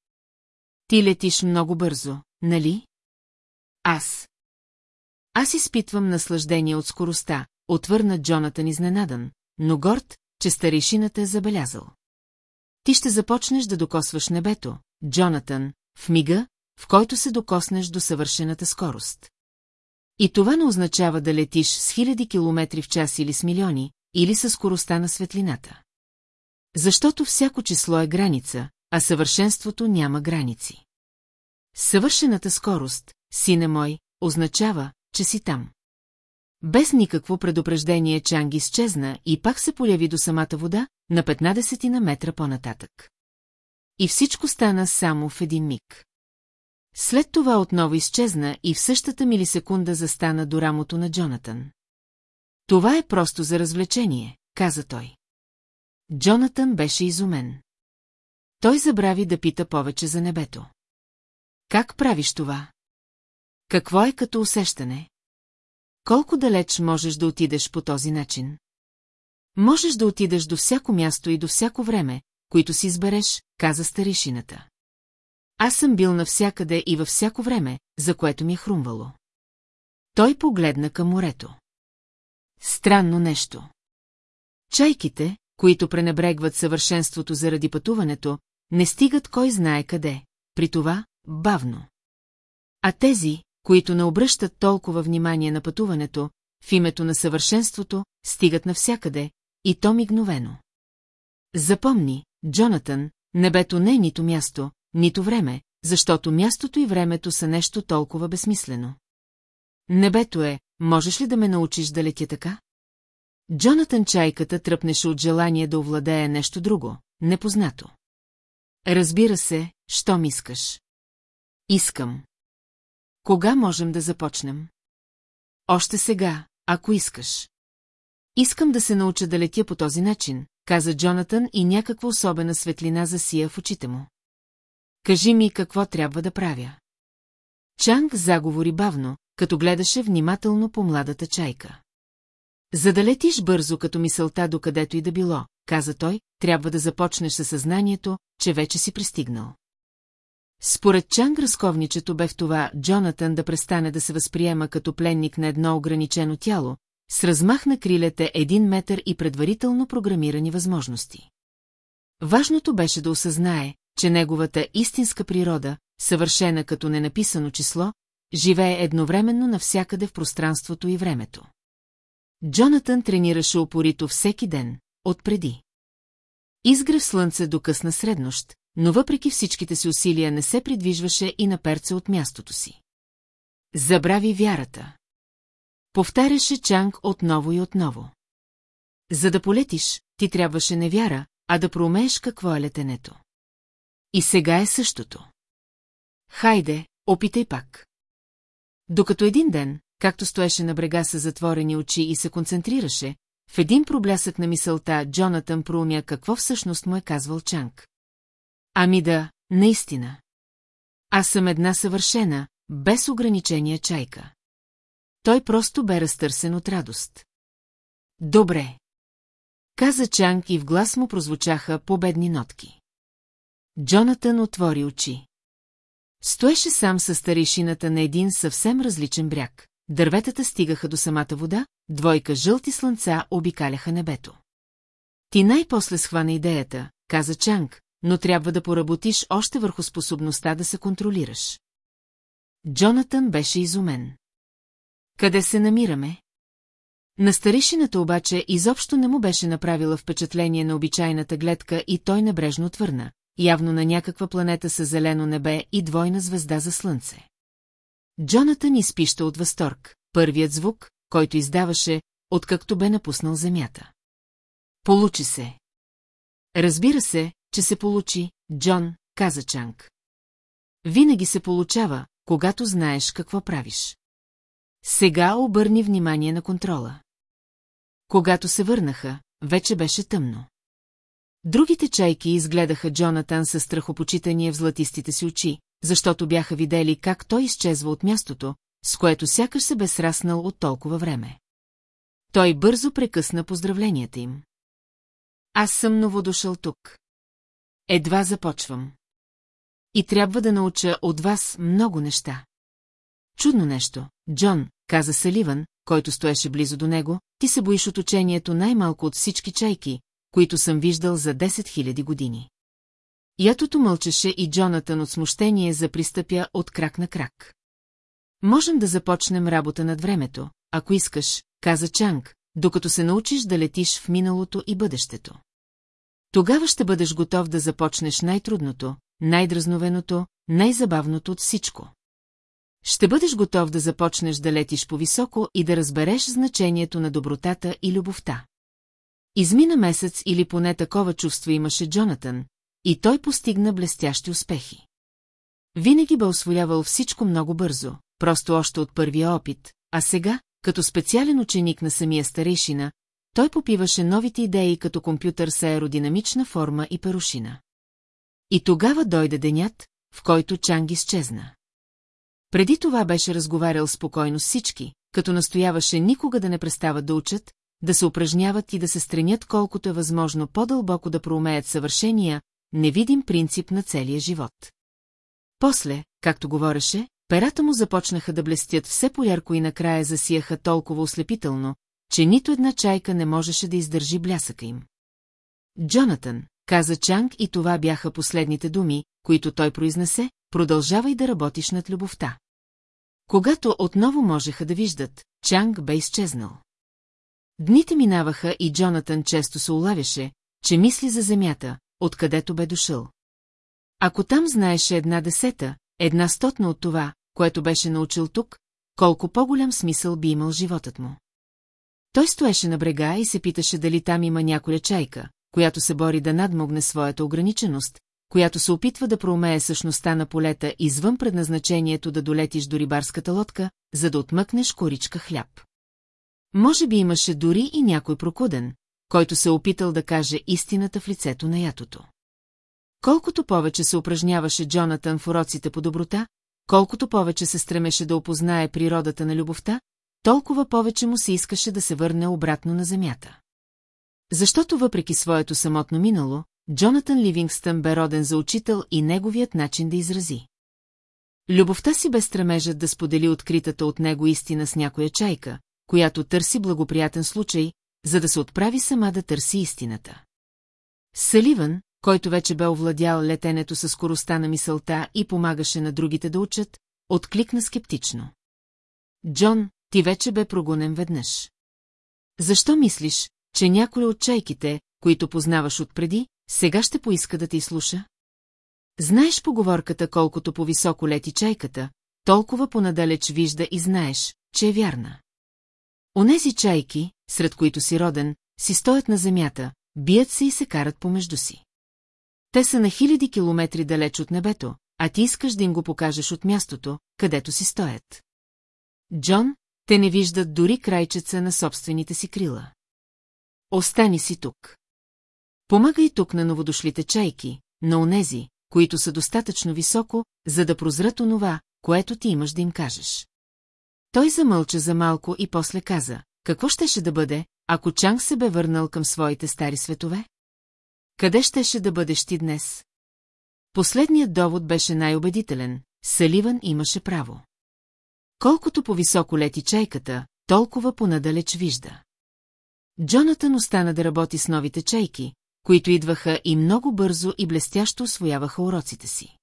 Ти летиш много бързо, нали? Аз. Аз изпитвам наслаждение от скоростта, отвърна Джонатан изненадан, но горд, че старейшината е забелязал. Ти ще започнеш да докосваш небето, Джонатан, в мига, в който се докоснеш до съвършената скорост. И това не означава да летиш с хиляди километри в час или с милиони, или със скоростта на светлината. Защото всяко число е граница, а съвършенството няма граници. Съвършената скорост, сине мой, означава, че си там. Без никакво предупреждение Чанг изчезна и пак се появи до самата вода, на 15 на метра по-нататък. И всичко стана само в един миг. След това отново изчезна и в същата милисекунда застана до рамото на Джонатан. Това е просто за развлечение, каза той. Джонатан беше изумен. Той забрави да пита повече за небето. Как правиш това? Какво е като усещане? Колко далеч можеш да отидеш по този начин? Можеш да отидеш до всяко място и до всяко време, които си избереш, каза старишината. Аз съм бил навсякъде и във всяко време, за което ми е хрумвало. Той погледна към морето. Странно нещо. Чайките, които пренебрегват съвършенството заради пътуването, не стигат кой знае къде, при това бавно. А тези, които не обръщат толкова внимание на пътуването, в името на съвършенството, стигат навсякъде, и то мигновено. Запомни, Джонатан, небето не е нито място, нито време, защото мястото и времето са нещо толкова безсмислено. Небето е, можеш ли да ме научиш да летя така? Джонатан чайката тръпнеше от желание да овладее нещо друго, непознато. Разбира се, що ми искаш? Искам. Кога можем да започнем? Още сега, ако искаш. Искам да се науча да летя по този начин, каза Джонатан и някаква особена светлина засия в очите му. Кажи ми какво трябва да правя. Чанг заговори бавно, като гледаше внимателно по младата чайка. За да летиш бързо като мисълта докъдето и да било, каза той, трябва да започнеш със съзнанието, че вече си пристигнал. Според Чанг разковничето бе в това Джонатан да престане да се възприема като пленник на едно ограничено тяло, с размах на крилете един метър и предварително програмирани възможности. Важното беше да осъзнае, че неговата истинска природа, съвършена като ненаписано число, живее едновременно навсякъде в пространството и времето. Джонатан тренираше упорито всеки ден, отпреди. Изгрев слънце до късна среднощ, но въпреки всичките си усилия не се придвижваше и на перце от мястото си. Забрави вярата. Повтаряше Чанг отново и отново. За да полетиш, ти трябваше не вяра, а да проумееш какво е летенето. И сега е същото. Хайде, опитай пак. Докато един ден, както стоеше на брега с затворени очи и се концентрираше, в един проблясък на мисълта Джонатан проумя какво всъщност му е казвал Чанг. Ами да, наистина. Аз съм една съвършена, без ограничения чайка. Той просто бе разтърсен от радост. Добре. Каза Чанг и в глас му прозвучаха победни нотки. Джонатан отвори очи. Стоеше сам със старейшината на един съвсем различен бряг. Дърветата стигаха до самата вода, двойка жълти слънца обикаляха небето. Ти най-после схвана идеята, каза Чанг, но трябва да поработиш още върху способността да се контролираш. Джонатан беше изумен. Къде се намираме? На старишината обаче изобщо не му беше направила впечатление на обичайната гледка и той небрежно отвърна, явно на някаква планета с зелено небе и двойна звезда за слънце. Джонатан изпища от възторг, първият звук, който издаваше, откакто бе напуснал земята. Получи се. Разбира се, че се получи, Джон, каза Чанг. Винаги се получава, когато знаеш какво правиш. Сега обърни внимание на контрола. Когато се върнаха, вече беше тъмно. Другите чайки изгледаха Джонатан със страхопочитание в златистите си очи, защото бяха видели как той изчезва от мястото, с което сякаш се бе сраснал от толкова време. Той бързо прекъсна поздравленията им. Аз съм новодошъл тук. Едва започвам. И трябва да науча от вас много неща. Чудно нещо, Джон, каза Саливан, който стоеше близо до него, ти се боиш от учението най-малко от всички чайки, които съм виждал за 10 000 години. Ятото мълчеше и Джонатан от смущение запристъпя от крак на крак. Можем да започнем работа над времето, ако искаш, каза Чанг, докато се научиш да летиш в миналото и бъдещето. Тогава ще бъдеш готов да започнеш най-трудното, най-дразновеното, най-забавното от всичко. Ще бъдеш готов да започнеш да летиш по-високо и да разбереш значението на добротата и любовта. Измина месец или поне такова чувство имаше Джонатан, и той постигна блестящи успехи. Винаги бе освоявал всичко много бързо, просто още от първия опит, а сега, като специален ученик на самия старейшина, той попиваше новите идеи като компютър с аеродинамична форма и перушина. И тогава дойде денят, в който Чанг изчезна. Преди това беше разговарял спокойно с всички, като настояваше никога да не престават да учат, да се упражняват и да се стремят колкото е възможно по-дълбоко да проумеят съвършения, невидим принцип на целия живот. После, както говореше, перата му започнаха да блестят все по-ярко и накрая засияха толкова ослепително, че нито една чайка не можеше да издържи блясъка им. Джонатан, каза Чанг и това бяха последните думи, които той произнесе, продължавай да работиш над любовта. Когато отново можеха да виждат, Чанг бе изчезнал. Дните минаваха и Джонатан често се улавяше, че мисли за земята, откъдето бе дошъл. Ако там знаеше една десета, една стотна от това, което беше научил тук, колко по-голям смисъл би имал животът му. Той стоеше на брега и се питаше дали там има някоя чайка, която се бори да надмогне своята ограниченост, която се опитва да проумее същността на полета извън предназначението да долетиш до рибарската лодка, за да отмъкнеш коричка хляб. Може би имаше дори и някой прокуден, който се опитал да каже истината в лицето на ятото. Колкото повече се упражняваше Джонатан в уроците по доброта, колкото повече се стремеше да опознае природата на любовта, толкова повече му се искаше да се върне обратно на земята. Защото въпреки своето самотно минало, Джонатан Ливингстън бе роден за учител и неговият начин да изрази. Любовта си бе стремежът да сподели откритата от него истина с някоя чайка, която търси благоприятен случай, за да се отправи сама да търси истината. Саливан, който вече бе овладял летенето със скоростта на мисълта и помагаше на другите да учат, откликна скептично. Джон, ти вече бе прогонен веднъж. Защо мислиш, че някой от чайките, които познаваш отпреди, сега ще поиска да те изслуша? Знаеш поговорката колкото по-високо лети чайката, толкова понадалеч вижда и знаеш, че е вярна. Онези чайки, сред които си роден, си стоят на земята, бият се и се карат помежду си. Те са на хиляди километри далеч от небето, а ти искаш да им го покажеш от мястото, където си стоят. Джон, те не виждат дори крайчеца на собствените си крила. Остани си тук. Помагай тук на новодошлите чайки, на онези, които са достатъчно високо, за да прозрат онова, което ти имаш да им кажеш. Той замълча за малко и после каза, какво щеше да бъде, ако Чанг се бе върнал към своите стари светове? Къде щеше да бъдеш ти днес? Последният довод беше най-убедителен, Саливан имаше право. Колкото по-високо лети чайката, толкова понадалеч вижда. Джонатан остана да работи с новите чайки, които идваха и много бързо и блестящо освояваха уроците си.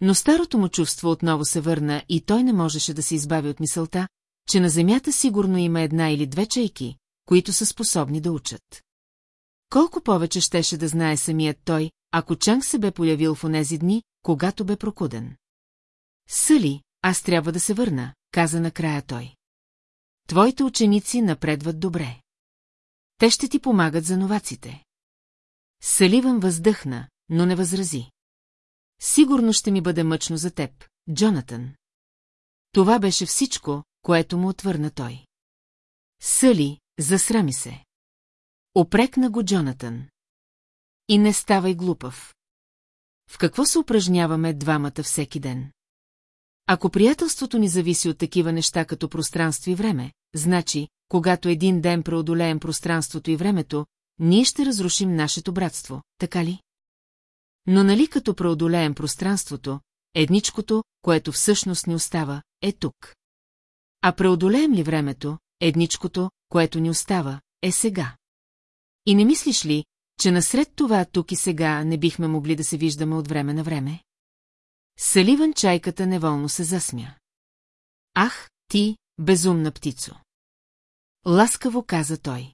Но старото му чувство отново се върна и той не можеше да се избави от мисълта, че на земята сигурно има една или две чайки, които са способни да учат. Колко повече щеше да знае самият той, ако Чанг се бе появил в онези дни, когато бе прокуден. Съли, аз трябва да се върна, каза накрая той. Твоите ученици напредват добре. Те ще ти помагат за новаците. Саливан въздъхна, но не възрази. Сигурно ще ми бъде мъчно за теб, Джонатан. Това беше всичко, което му отвърна той. Съли, засрами се. Опрекна го Джонатан. И не ставай глупав. В какво се упражняваме двамата всеки ден? Ако приятелството ни зависи от такива неща като пространство и време, значи, когато един ден преодолеем пространството и времето, ние ще разрушим нашето братство, така ли? Но нали като преодолеем пространството, едничкото, което всъщност ни остава, е тук. А преодолеем ли времето, едничкото, което ни остава, е сега. И не мислиш ли, че насред това тук и сега не бихме могли да се виждаме от време на време? Саливан чайката неволно се засмя. Ах, ти, безумна птицо! Ласкаво каза той.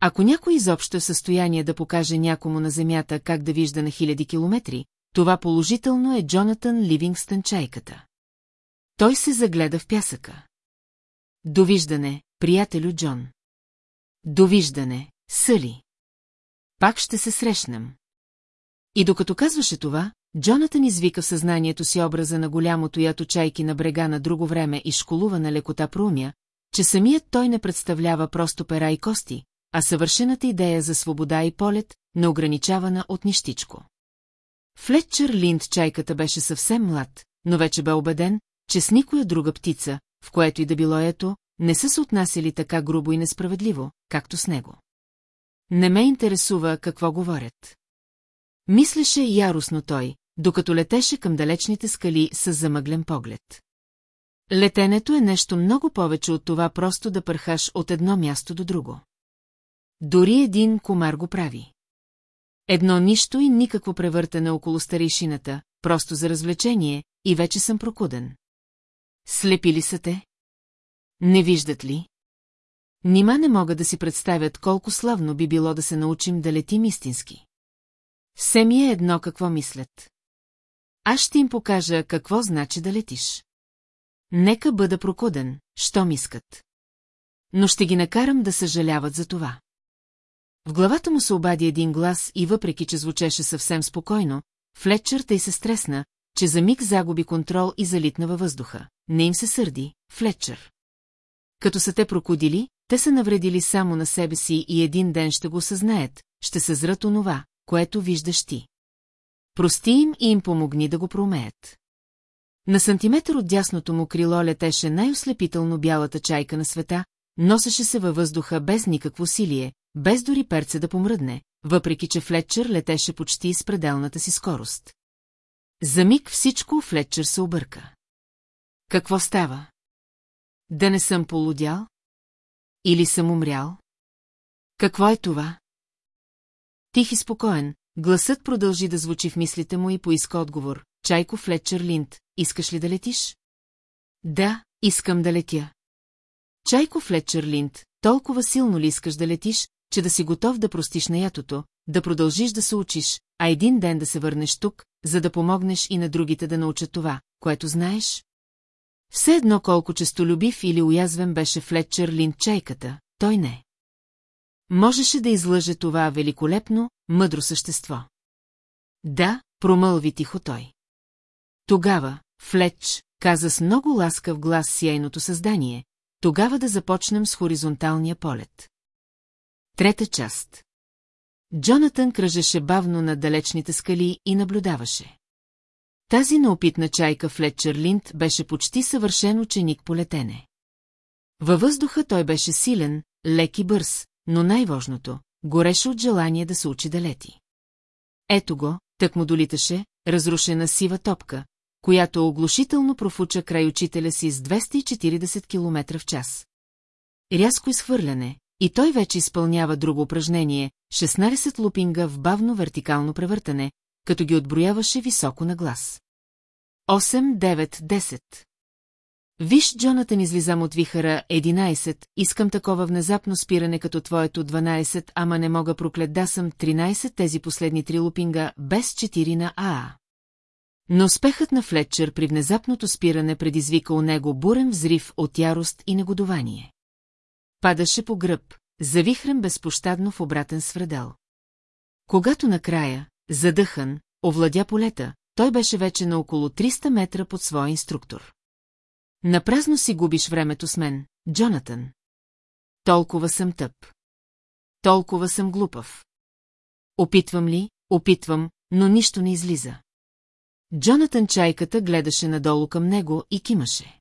Ако някой изобщо е в състояние да покаже някому на Земята как да вижда на хиляди километри, това положително е Джонатан Ливингстън чайката. Той се загледа в пясъка. Довиждане, приятелю Джон. Довиждане, Съли. Пак ще се срещнем. И докато казваше това, Джонатан извика в съзнанието си образа на голямото ято чайки на брега на друго време и школува на лекота проумя, че самият той не представлява просто пера и кости, а съвършената идея за свобода и полет, неограничавана от нищичко. Флетчер Линд чайката беше съвсем млад, но вече бе убеден, че с никоя друга птица, в което и да било ето, не са се отнасяли така грубо и несправедливо, както с него. Не ме интересува какво говорят. Мислеше яростно той, докато летеше към далечните скали с замъглен поглед. Летенето е нещо много повече от това просто да пърхаш от едно място до друго. Дори един комар го прави. Едно нищо и никакво превъртане около старейшината, просто за развлечение, и вече съм прокуден. Слепи ли са те? Не виждат ли? Нима не могат да си представят колко славно би било да се научим да летим истински. Все ми е едно какво мислят. Аз ще им покажа какво значи да летиш. Нека бъда прокуден, що искат. Но ще ги накарам да съжаляват за това. В главата му се обади един глас и въпреки, че звучеше съвсем спокойно, Флетчер тъй се стресна, че за миг загуби контрол и залитна във въздуха. Не им се сърди, Флетчер. Като са те прокудили, те са навредили само на себе си и един ден ще го съзнаят, ще съзрат онова, което виждаш ти. Прости им и им помогни да го проумеят. На сантиметър от дясното му крило летеше най-ослепително бялата чайка на света, носеше се във въздуха без никакво усилие, без дори перце да помръдне, въпреки че Флетчер летеше почти с пределната си скорост. За миг всичко Флетчер се обърка. Какво става? Да не съм полудял? или съм умрял? Какво е това? Тих и спокоен, гласът продължи да звучи в мислите му и поиска отговор. Чайко Флетчер Линд, искаш ли да летиш? Да, искам да летя. Чайко Флетчер Линд, толкова силно ли искаш да летиш, че да си готов да простиш на ятото, да продължиш да се учиш, а един ден да се върнеш тук, за да помогнеш и на другите да научат това, което знаеш? Все едно колко честолюбив или уязвен беше Флетчер Линд чайката, той не. Можеше да излъже това великолепно, мъдро същество. Да, промълви тихо той. Тогава, Флетч, каза с много ласкав глас сияйното създание, тогава да започнем с хоризонталния полет. Трета част. Джонатън кръжеше бавно над далечните скали и наблюдаваше. Тази неопитна чайка Флетчер Линд беше почти съвършен ученик по летене. Във въздуха той беше силен, лек и бърз, но най-важното – гореше от желание да се учи да лети. Ето го, тък му долиташе, разрушена сива топка, която оглушително профуча край учителя си с 240 км в час. Рязко изхвърляне, и той вече изпълнява друго упражнение, 16 лупинга в бавно вертикално превъртане, като ги отброяваше високо на глас. 8, 9, 10. Виж, Джонатан излизам от вихара 11, искам такова внезапно спиране като твоето 12, ама не мога проклет да съм 13 тези последни три лупинга без 4 на АА. Но успехът на Флетчер при внезапното спиране предизвика у него бурен взрив от ярост и негодование. Падаше по гръб, завихрен безпощадно в обратен свредел. Когато накрая, задъхан, овладя полета, той беше вече на около 300 метра под своя инструктор. Напразно си губиш времето с мен, Джонатан. Толкова съм тъп. Толкова съм глупав. Опитвам ли, опитвам, но нищо не излиза. Джонатан чайката гледаше надолу към него и кимаше.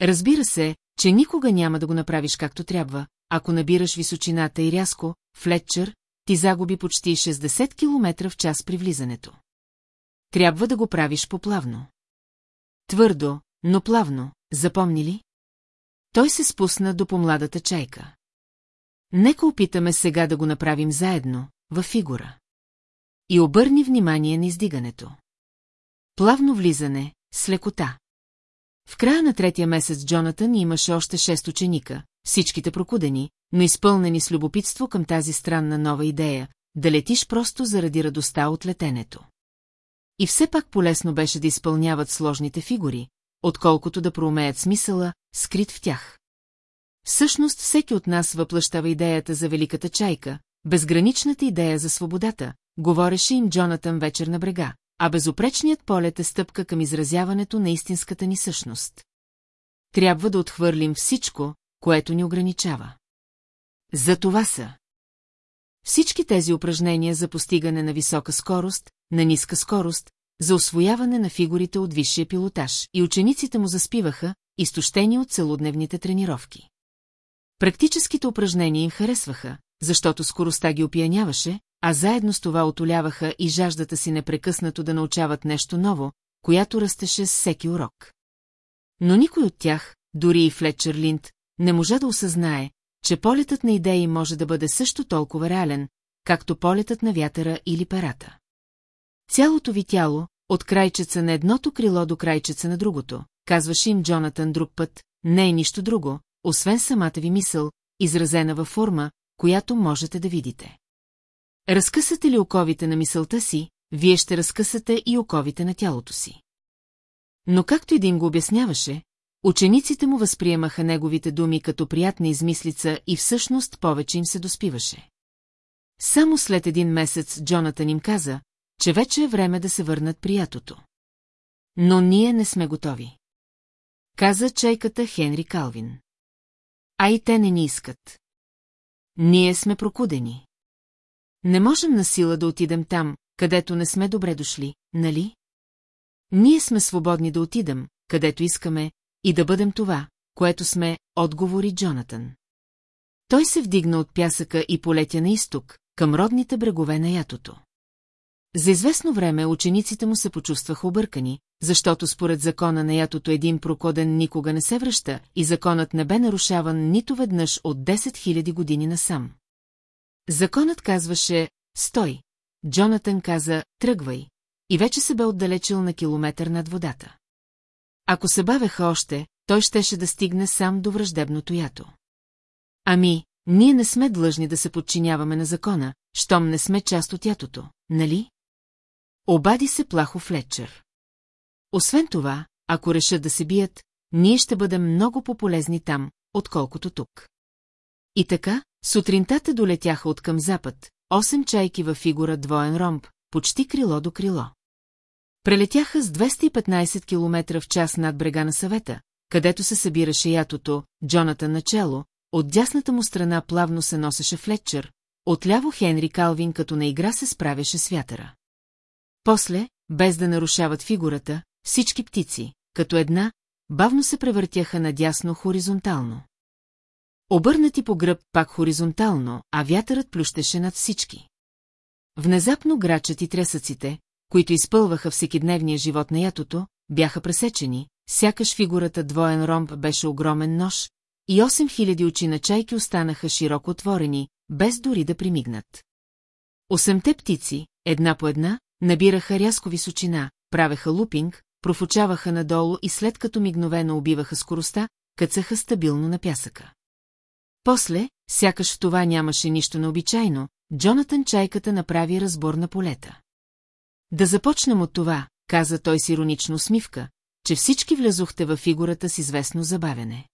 Разбира се, че никога няма да го направиш както трябва, ако набираш височината и рязко, Флетчер, ти загуби почти 60 км в час при влизането. Трябва да го правиш поплавно. Твърдо, но плавно, запомни ли? Той се спусна до помладата чайка. Нека опитаме сега да го направим заедно, във фигура. И обърни внимание на издигането. Плавно влизане, с лекота. В края на третия месец Джонатан имаше още шест ученика, всичките прокудени, но изпълнени с любопитство към тази странна нова идея, да летиш просто заради радостта от летенето. И все пак полезно беше да изпълняват сложните фигури, отколкото да проумеят смисъла, скрит в тях. Всъщност всеки от нас въплъщава идеята за великата чайка, безграничната идея за свободата, говореше им Джонатан вечер на брега, а безопречният полет е стъпка към изразяването на истинската ни същност. Трябва да отхвърлим всичко, което ни ограничава. За това са. Всички тези упражнения за постигане на висока скорост, на ниска скорост, за освояване на фигурите от висшия пилотаж, и учениците му заспиваха, изтощени от целодневните тренировки. Практическите упражнения им харесваха, защото скоростта ги опияняваше, а заедно с това отоляваха и жаждата си непрекъснато да научават нещо ново, която растеше с всеки урок. Но никой от тях, дори и Флетчер Линд, не можа да осъзнае, че полетът на идеи може да бъде също толкова реален, както полетът на вятъра или перата. Цялото ви тяло, от крайчеца на едното крило до крайчеца на другото, казваше им Джонатан друг път, не е нищо друго, освен самата ви мисъл, изразена във форма, която можете да видите. Разкъсате ли оковите на мисълта си, вие ще разкъсате и оковите на тялото си. Но както и да им го обясняваше, учениците му възприемаха неговите думи като приятна измислица и всъщност повече им се доспиваше. Само след един месец Джонатан им каза, че вече е време да се върнат приятото. Но ние не сме готови. Каза чайката Хенри Калвин. А и те не ни искат. Ние сме прокудени. Не можем на сила да отидем там, където не сме добре дошли, нали? Ние сме свободни да отидем, където искаме, и да бъдем това, което сме, отговори Джонатан. Той се вдигна от пясъка и полетя на изток, към родните брегове на ятото. За известно време учениците му се почувстваха объркани, защото според закона на ятото един прокоден никога не се връща и законът не бе нарушаван нито веднъж от 10 000 години насам. Законът казваше «Стой!» Джонатан каза «Тръгвай!» и вече се бе отдалечил на километър над водата. Ако се бавеха още, той щеше да стигне сам до враждебното ято. Ами, ние не сме длъжни да се подчиняваме на закона, щом не сме част от ятото, нали? Обади се плахо Флетчер. Освен това, ако решат да се бият, ние ще бъдем много по-полезни там, отколкото тук. И така, сутринта те долетяха от към запад, 8 чайки във фигура двоен ромб, почти крило до крило. Прелетяха с 215 км в час над брега на съвета, където се събираше ятото, Джонатан начало, от дясната му страна плавно се носеше Флетчер, отляво Хенри Калвин като на игра се справяше с вятъра. После, без да нарушават фигурата, всички птици, като една, бавно се превъртяха надясно хоризонтално. Обърнати по гръб пак хоризонтално, а вятърът плющеше над всички. Внезапно грачът и трясъците, които изпълваха всекидневния живот на ятото, бяха пресечени, сякаш фигурата двоен ромб беше огромен нож, и 8000 очи на чайки останаха широко отворени, без дори да примигнат. Осемте птици, една по една, набираха рязко височина, правеха лупинг, профучаваха надолу и след като мигновено убиваха скоростта, кацаха стабилно на пясъка. После, сякаш в това нямаше нищо необичайно, Джонатан чайката направи разбор на полета. Да започнем от това, каза той с иронично усмивка, че всички влезохте във фигурата с известно забавене.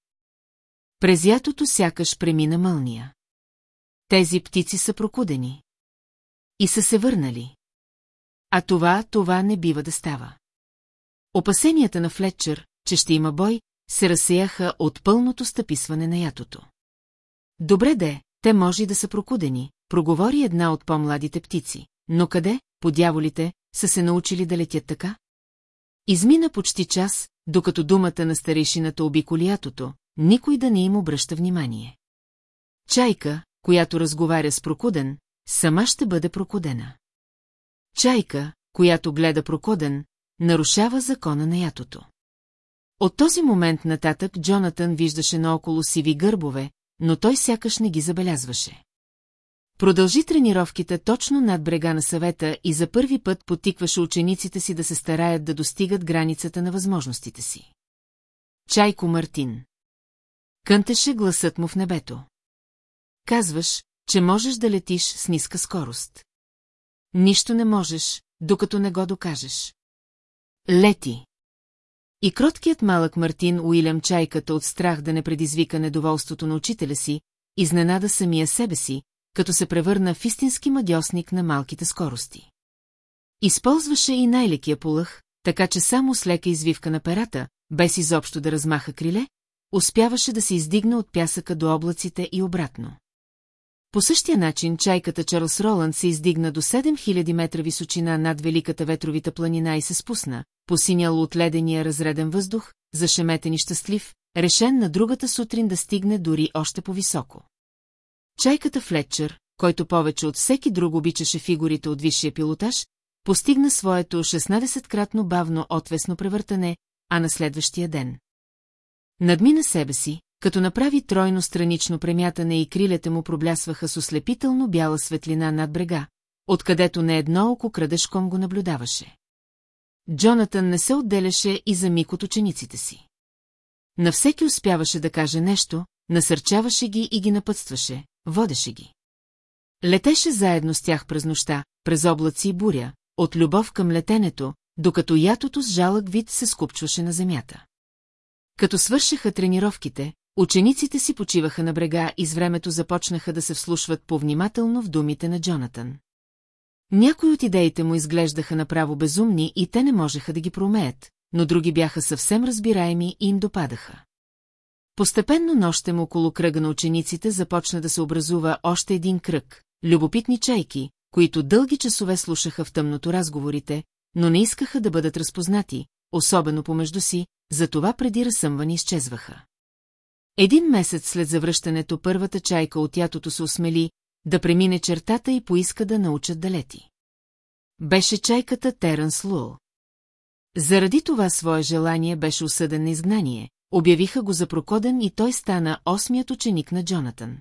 През ятото сякаш премина мълния. Тези птици са прокудени. И са се върнали. А това, това не бива да става. Опасенията на Флетчер, че ще има бой, се разсеяха от пълното стъписване на ятото. Добре де, те може да са прокудени, проговори една от по-младите птици. Но къде, по дяволите, са се научили да летят така? Измина почти час, докато думата на старейшината обиколи ятото, никой да не им обръща внимание. Чайка, която разговаря с прокуден, сама ще бъде прокудена. Чайка, която гледа прокуден, нарушава закона на ятото. От този момент нататък Джонатан виждаше наоколо сиви гърбове, но той сякаш не ги забелязваше. Продължи тренировките точно над брега на съвета и за първи път потикваше учениците си да се стараят да достигат границата на възможностите си. Чайко Мартин Кънтеше гласът му в небето. Казваш, че можеш да летиш с ниска скорост. Нищо не можеш, докато не го докажеш. Лети. И кроткият малък Мартин Уилям чайката от страх да не предизвика недоволството на учителя си, изненада самия себе си, като се превърна в истински мадьосник на малките скорости. Използваше и най-лекия полъх, така че само с лека извивка на перата, без изобщо да размаха криле, успяваше да се издигне от пясъка до облаците и обратно. По същия начин чайката Чарлз Роланд се издигна до 7000 метра височина над Великата ветровита планина и се спусна, посинял от ледения разреден въздух, зашеметен и щастлив, решен на другата сутрин да стигне дори още по-високо. Чайката Флетчер, който повече от всеки друг обичаше фигурите от висшия пилотаж, постигна своето 16-кратно бавно отвесно превъртане, а на следващия ден. Надмина себе си, като направи тройно странично премятане и крилете му проблясваха с ослепително бяла светлина над брега, откъдето не едно око крадешком го наблюдаваше. Джонатан не се отделяше и за миг от учениците си. На всеки успяваше да каже нещо, насърчаваше ги и ги напътстваше, водеше ги. Летеше заедно с тях през нощта, през облаци и буря, от любов към летенето, докато ятото с жалък вид се скупчваше на земята. Като свършиха тренировките, учениците си почиваха на брега и с времето започнаха да се вслушват повнимателно в думите на Джонатан. Някои от идеите му изглеждаха направо безумни и те не можеха да ги промеят, но други бяха съвсем разбираеми и им допадаха. Постепенно нощем около кръга на учениците започна да се образува още един кръг, любопитни чайки, които дълги часове слушаха в тъмното разговорите, но не искаха да бъдат разпознати, особено помежду си, затова преди разсъмвани изчезваха. Един месец след завръщането първата чайка от ятото се осмели да премине чертата и поиска да научат да лети. Беше чайката Терънс Лул. Заради това свое желание беше осъден на изгнание, обявиха го за прокоден и той стана осмият ученик на Джонатан.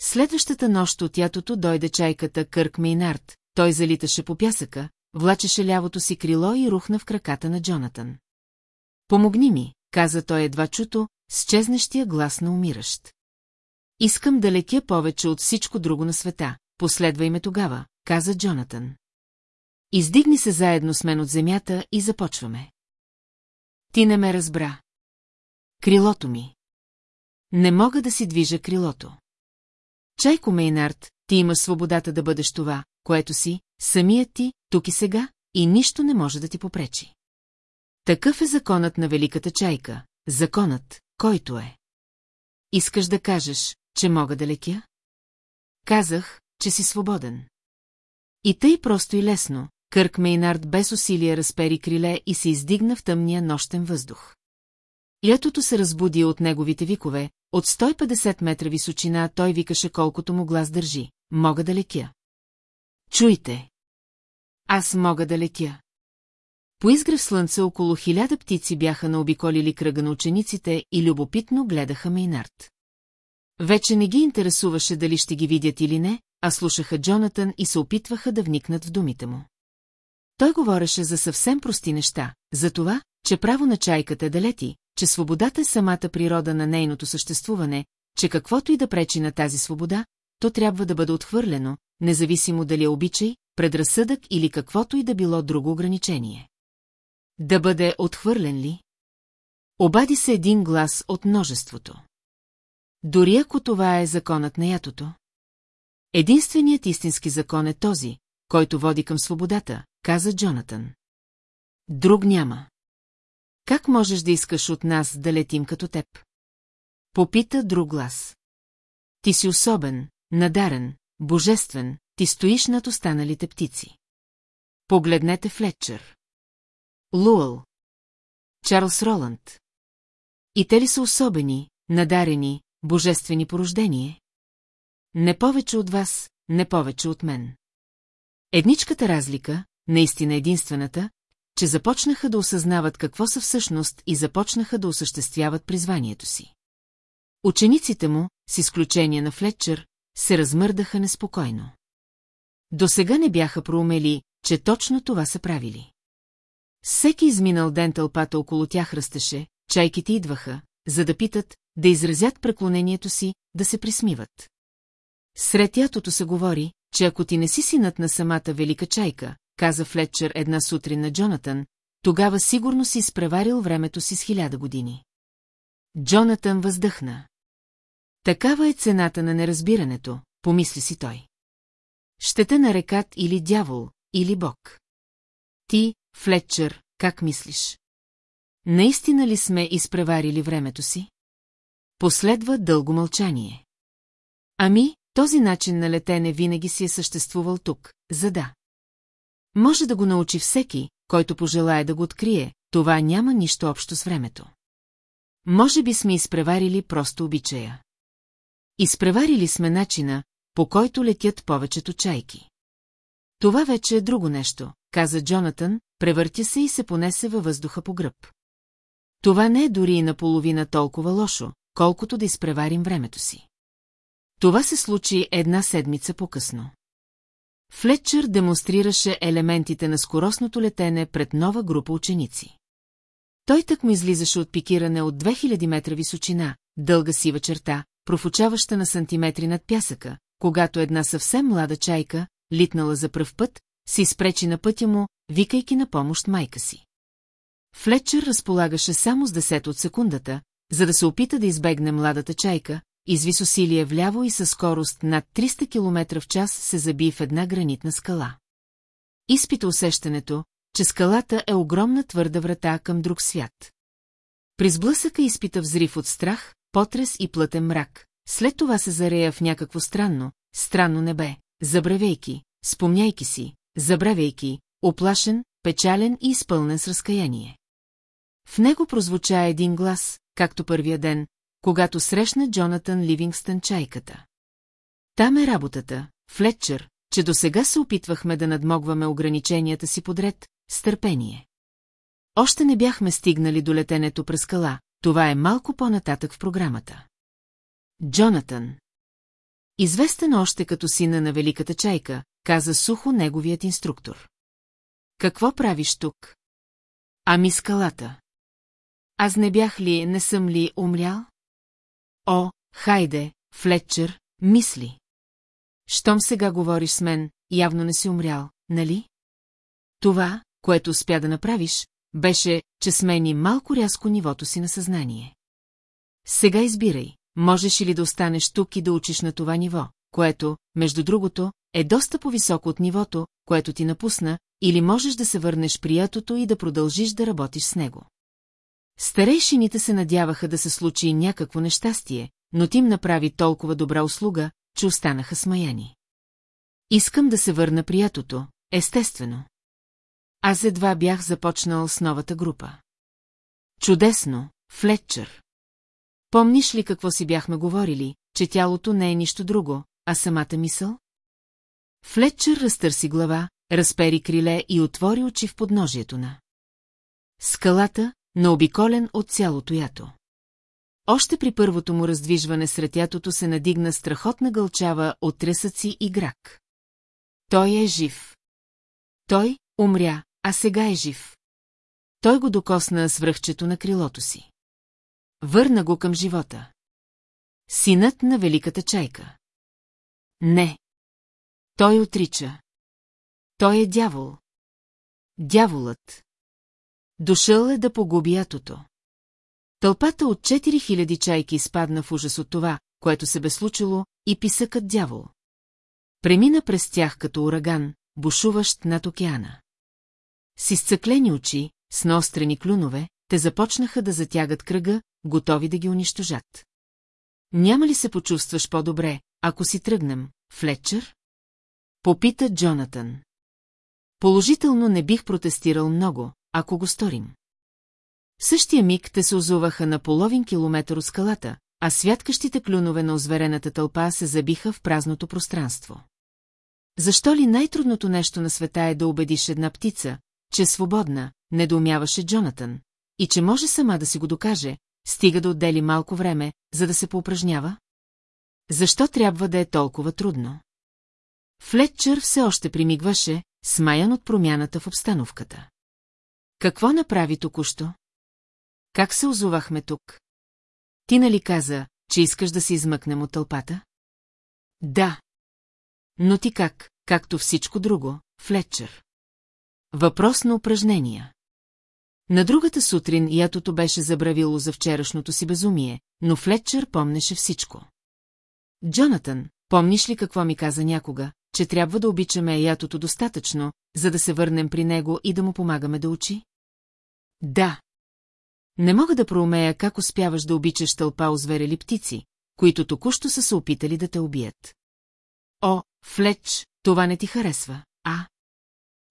Следващата нощ от ятото дойде чайката Кърк Мейнард, той залиташе по пясъка, влачеше лявото си крило и рухна в краката на Джонатан. Помогни ми, каза той едва чуто, с чезнещия глас на умиращ. Искам да лекя повече от всичко друго на света, последвай ме тогава, каза Джонатан. Издигни се заедно с мен от земята и започваме. Ти не ме разбра. Крилото ми. Не мога да си движа крилото. Чайко Мейнард, ти имаш свободата да бъдеш това, което си, самият ти, тук и сега, и нищо не може да ти попречи. Такъв е законът на Великата чайка, законът, който е. Искаш да кажеш, че мога да лекя? Казах, че си свободен. И тъй просто и лесно, Кърк Мейнард без усилие разпери криле и се издигна в тъмния нощен въздух. Лятото се разбуди от неговите викове, от 150 метра височина той викаше колкото му глас държи. Мога да лекя. Чуйте! Аз мога да лекя. По изгрев слънце около хиляда птици бяха наобиколили кръга на учениците и любопитно гледаха Мейнард. Вече не ги интересуваше дали ще ги видят или не, а слушаха Джонатан и се опитваха да вникнат в думите му. Той говореше за съвсем прости неща, за това, че право на чайката е да лети, че свободата е самата природа на нейното съществуване, че каквото и да пречи на тази свобода, то трябва да бъде отхвърлено, независимо дали е обичай, предразсъдък или каквото и да било друго ограничение. Да бъде отхвърлен ли? Обади се един глас от множеството. Дори ако това е законът на ятото. Единственият истински закон е този, който води към свободата, каза Джонатан. Друг няма. Как можеш да искаш от нас да летим като теб? Попита друг глас. Ти си особен, надарен, божествен, ти стоиш над останалите птици. Погледнете Флетчер. Луъл. Чарлз Роланд. И те ли са особени, надарени, божествени порождение? Не повече от вас, не повече от мен. Едничката разлика, наистина единствената, че започнаха да осъзнават какво са всъщност и започнаха да осъществяват призванието си. Учениците му, с изключение на Флетчер, се размърдаха неспокойно. До сега не бяха проумели, че точно това са правили. Всеки изминал ден тълпата около тях растеше, чайките идваха, за да питат, да изразят преклонението си, да се присмиват. Сред ятото се говори, че ако ти не си синът на самата велика чайка, каза Флетчер една сутрин на Джонатан, тогава сигурно си изпреварил времето си с хиляда години. Джонатан въздъхна. Такава е цената на неразбирането, помисли си той. Ще те нарекат или дявол, или бог. Ти, Флетчер, как мислиш? Наистина ли сме изпреварили времето си? Последва дълго мълчание. Ами, този начин на летене винаги си е съществувал тук, за да. Може да го научи всеки, който пожелая да го открие, това няма нищо общо с времето. Може би сме изпреварили просто обичая. Изпреварили сме начина, по който летят повечето чайки. Това вече е друго нещо, каза Джонатан, превъртя се и се понесе във въздуха по гръб. Това не е дори и наполовина толкова лошо, колкото да изпреварим времето си. Това се случи една седмица по-късно. Флетчер демонстрираше елементите на скоростното летене пред нова група ученици. Той так му излизаше от пикиране от 2000 метра височина, дълга сива черта, профучаваща на сантиметри над пясъка, когато една съвсем млада чайка, литнала за пръв път, се изпречи на пътя му, викайки на помощ майка си. Флетчер разполагаше само с десет от секундата, за да се опита да избегне младата чайка, извис усилие вляво и със скорост над 300 км в час се заби в една гранитна скала. Изпита усещането, че скалата е огромна твърда врата към друг свят. При сблъсъка изпита взрив от страх, потрес и плътен мрак, след това се зарея в някакво странно, странно небе, забравяйки, спомняйки си, забравяйки, оплашен, печален и изпълнен с разкаяние. В него прозвуча един глас, както първия ден, когато срещна Джонатан Ливингстън чайката. Там е работата, Флетчер, че до сега се опитвахме да надмогваме ограниченията си подред, с търпение. Още не бяхме стигнали до летенето през скала, това е малко по-нататък в програмата. Джонатан. Известен още като сина на Великата чайка, каза сухо неговият инструктор. Какво правиш тук? Ами скалата. Аз не бях ли, не съм ли умрял? О, хайде, Флетчер, мисли. Щом сега говориш с мен, явно не си умрял, нали? Това, което успя да направиш, беше, че смени малко рязко нивото си на съзнание. Сега избирай, можеш ли да останеш тук и да учиш на това ниво, което, между другото, е доста по-високо от нивото, което ти напусна, или можеш да се върнеш приятото и да продължиш да работиш с него. Старейшините се надяваха да се случи някакво нещастие, но Тим направи толкова добра услуга, че останаха смаяни. Искам да се върна приятото, естествено. Аз едва бях започнал с новата група. Чудесно, Флетчър. Помниш ли какво си бяхме говорили, че тялото не е нищо друго, а самата мисъл? Флетчър разтърси глава, разпери криле и отвори очи в подножието на. Скалата, наобиколен от цялото ято. Още при първото му раздвижване сред ятото се надигна страхотна гълчава от тресъци и грак. Той е жив. Той умря, а сега е жив. Той го докосна с връхчето на крилото си. Върна го към живота. Синът на великата чайка. Не. Той отрича. Той е дявол. Дяволът. Дошъл е да погуби ятото. Тълпата от 4000 чайки изпадна в ужас от това, което се бе случило, и писъкът дявол. Премина през тях като ураган, бушуващ над океана. С изцъклени очи, с наострени клюнове, те започнаха да затягат кръга, готови да ги унищожат. Няма ли се почувстваш по-добре, ако си тръгнем, Флетчер? Попита Джонатан. Положително не бих протестирал много, ако го сторим. В същия миг те се озуваха на половин километър от скалата, а святкащите клюнове на озверената тълпа се забиха в празното пространство. Защо ли най-трудното нещо на света е да убедиш една птица, че е свободна, недоумяваше Джонатан, и че може сама да си го докаже, стига да отдели малко време, за да се поупражнява? Защо трябва да е толкова трудно? Флетчър все още примигваше, смаян от промяната в обстановката. Какво направи току-що? Как се озовахме тук? Ти нали каза, че искаш да се измъкнем от тълпата? Да. Но ти как, както всичко друго, Флетчер? Въпрос на упражнения. На другата сутрин ятото беше забравило за вчерашното си безумие, но Флетчер помнеше всичко. Джонатан, помниш ли какво ми каза някога, че трябва да обичаме ятото достатъчно, за да се върнем при него и да му помагаме да учи? Да. Не мога да проумея как успяваш да обичаш тълпа озверели птици, които току-що са се опитали да те убият. О, Флеч, това не ти харесва, а?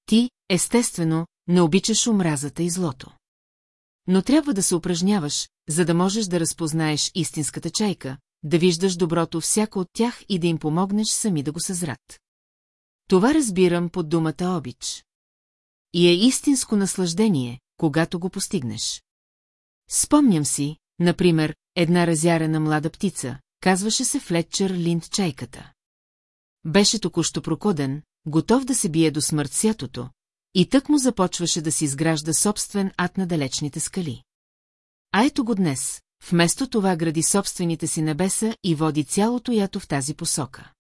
Ти, естествено, не обичаш омразата и злото. Но трябва да се упражняваш, за да можеш да разпознаеш истинската чайка, да виждаш доброто всяко от тях и да им помогнеш сами да го съзрат. Това разбирам под думата обич. И е истинско наслаждение, когато го постигнеш. Спомням си, например, една разярена млада птица, казваше се Флетчер Линд чайката. Беше току-що прокуден, готов да се бие до смърт сятото, и тък му започваше да си изгражда собствен ад на далечните скали. А ето го днес, вместо това гради собствените си небеса и води цялото ято в тази посока.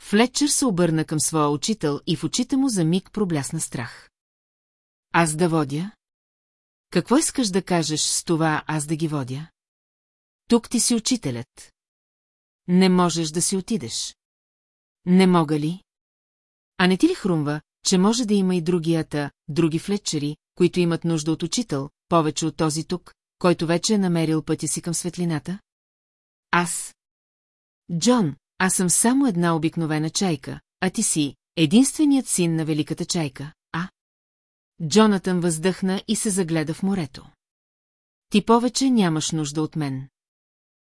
Флетчер се обърна към своя учител и в очите му за миг проблясна страх. Аз да водя? Какво искаш да кажеш с това аз да ги водя? Тук ти си учителят. Не можеш да си отидеш. Не мога ли? А не ти ли хрумва, че може да има и другията, други флетчери, които имат нужда от учител, повече от този тук, който вече е намерил пътя си към светлината? Аз. Джон, аз съм само една обикновена чайка, а ти си единственият син на великата чайка, а? Джонатан въздъхна и се загледа в морето. Ти повече нямаш нужда от мен.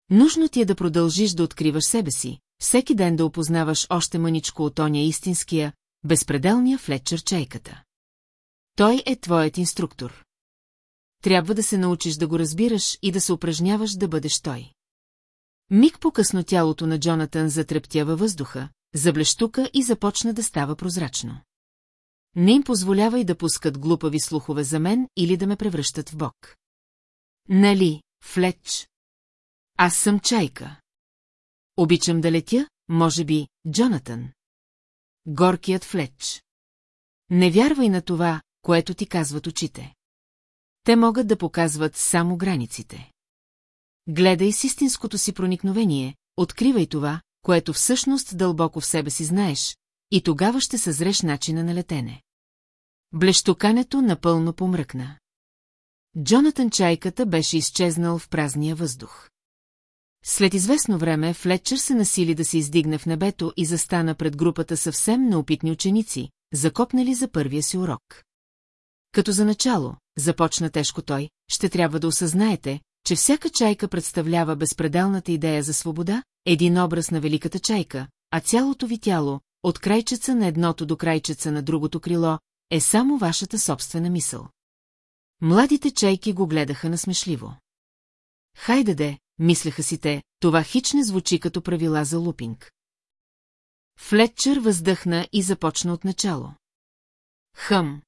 Нужно ти е да продължиш да откриваш себе си, всеки ден да опознаваш още мъничко от оня истинския, безпределния Флетчер чайката. Той е твоят инструктор. трябва да се научиш да го разбираш и да се упражняваш да бъдеш той. Миг по-късно тялото на Джонатан затрептя във въздуха, заблещука и започна да става прозрачно. Не им позволявай да пускат глупави слухове за мен или да ме превръщат в бог. Нали, Флеч? Аз съм чайка. Обичам да летя, може би, Джонатан. Горкият Флеч. Не вярвай на това, което ти казват очите. Те могат да показват само границите. Гледай с истинското си проникновение, откривай това, което всъщност дълбоко в себе си знаеш, и тогава ще съзреш начина на летене. Блещокането напълно помръкна. Джонатан Чайката беше изчезнал в празния въздух. След известно време Флетчер се насили да се издигне в небето и застана пред групата съвсем неопитни ученици, закопнали за първия си урок. Като за начало, започна тежко той, ще трябва да осъзнаете, че всяка чайка представлява безпределната идея за свобода, един образ на великата чайка, а цялото ви тяло, от крайчеца на едното до крайчеца на другото крило, е само вашата собствена мисъл. Младите чайки го гледаха насмешливо. Хайде де, мислеха си те, това хич не звучи като правила за лупинг. Флетчер въздъхна и започна от начало. Хъм.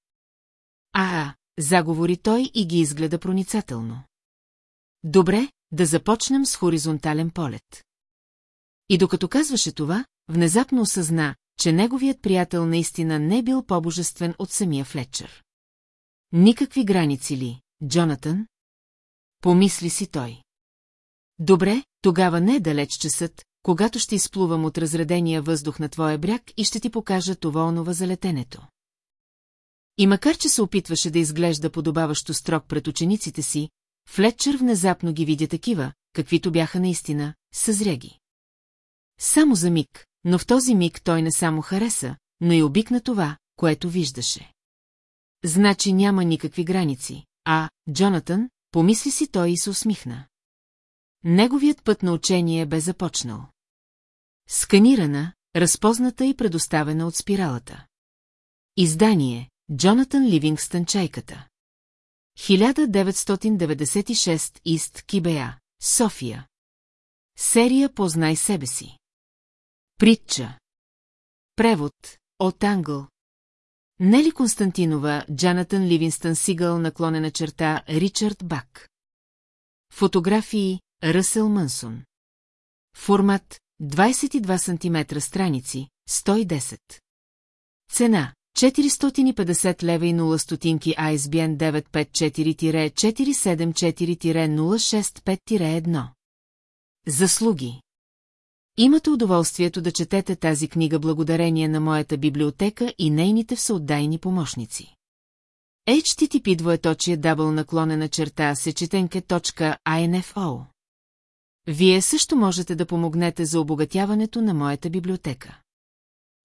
А, заговори той и ги изгледа проницателно. Добре, да започнем с хоризонтален полет. И докато казваше това, внезапно осъзна, че неговият приятел наистина не бил по-божествен от самия Флетчер. Никакви граници ли, Джонатан? Помисли си той. Добре, тогава не е далеч часът, когато ще изплувам от разредения въздух на твоя бряг и ще ти покажа това онова за. И макар, че се опитваше да изглежда подобаващо строг пред учениците си, Флетчер внезапно ги видя такива, каквито бяха наистина, съзря ги. Само за миг, но в този миг той не само хареса, но и обикна това, което виждаше. Значи няма никакви граници, а, Джонатан, помисли си той и се усмихна. Неговият път на учение бе започнал. Сканирана, разпозната и предоставена от спиралата. Издание Джонатан Ливингстън Чайката 1996 Ист Кибея, София. Серия Познай себе си. Притча. Превод от Англ Нели Константинова, Джанатан Ливинстън Сигъл наклонена черта Ричард Бак. Фотографии Ръсел Мънсон. Формат 22 см страници 110 Цена 450 лева и 0 стотинки ISBN 954-474-065-1 Заслуги Имате удоволствието да четете тази книга благодарение на моята библиотека и нейните всеотдайни помощници. HTTP двоеточие дабл наклонена черта сечетенке.info Вие също можете да помогнете за обогатяването на моята библиотека.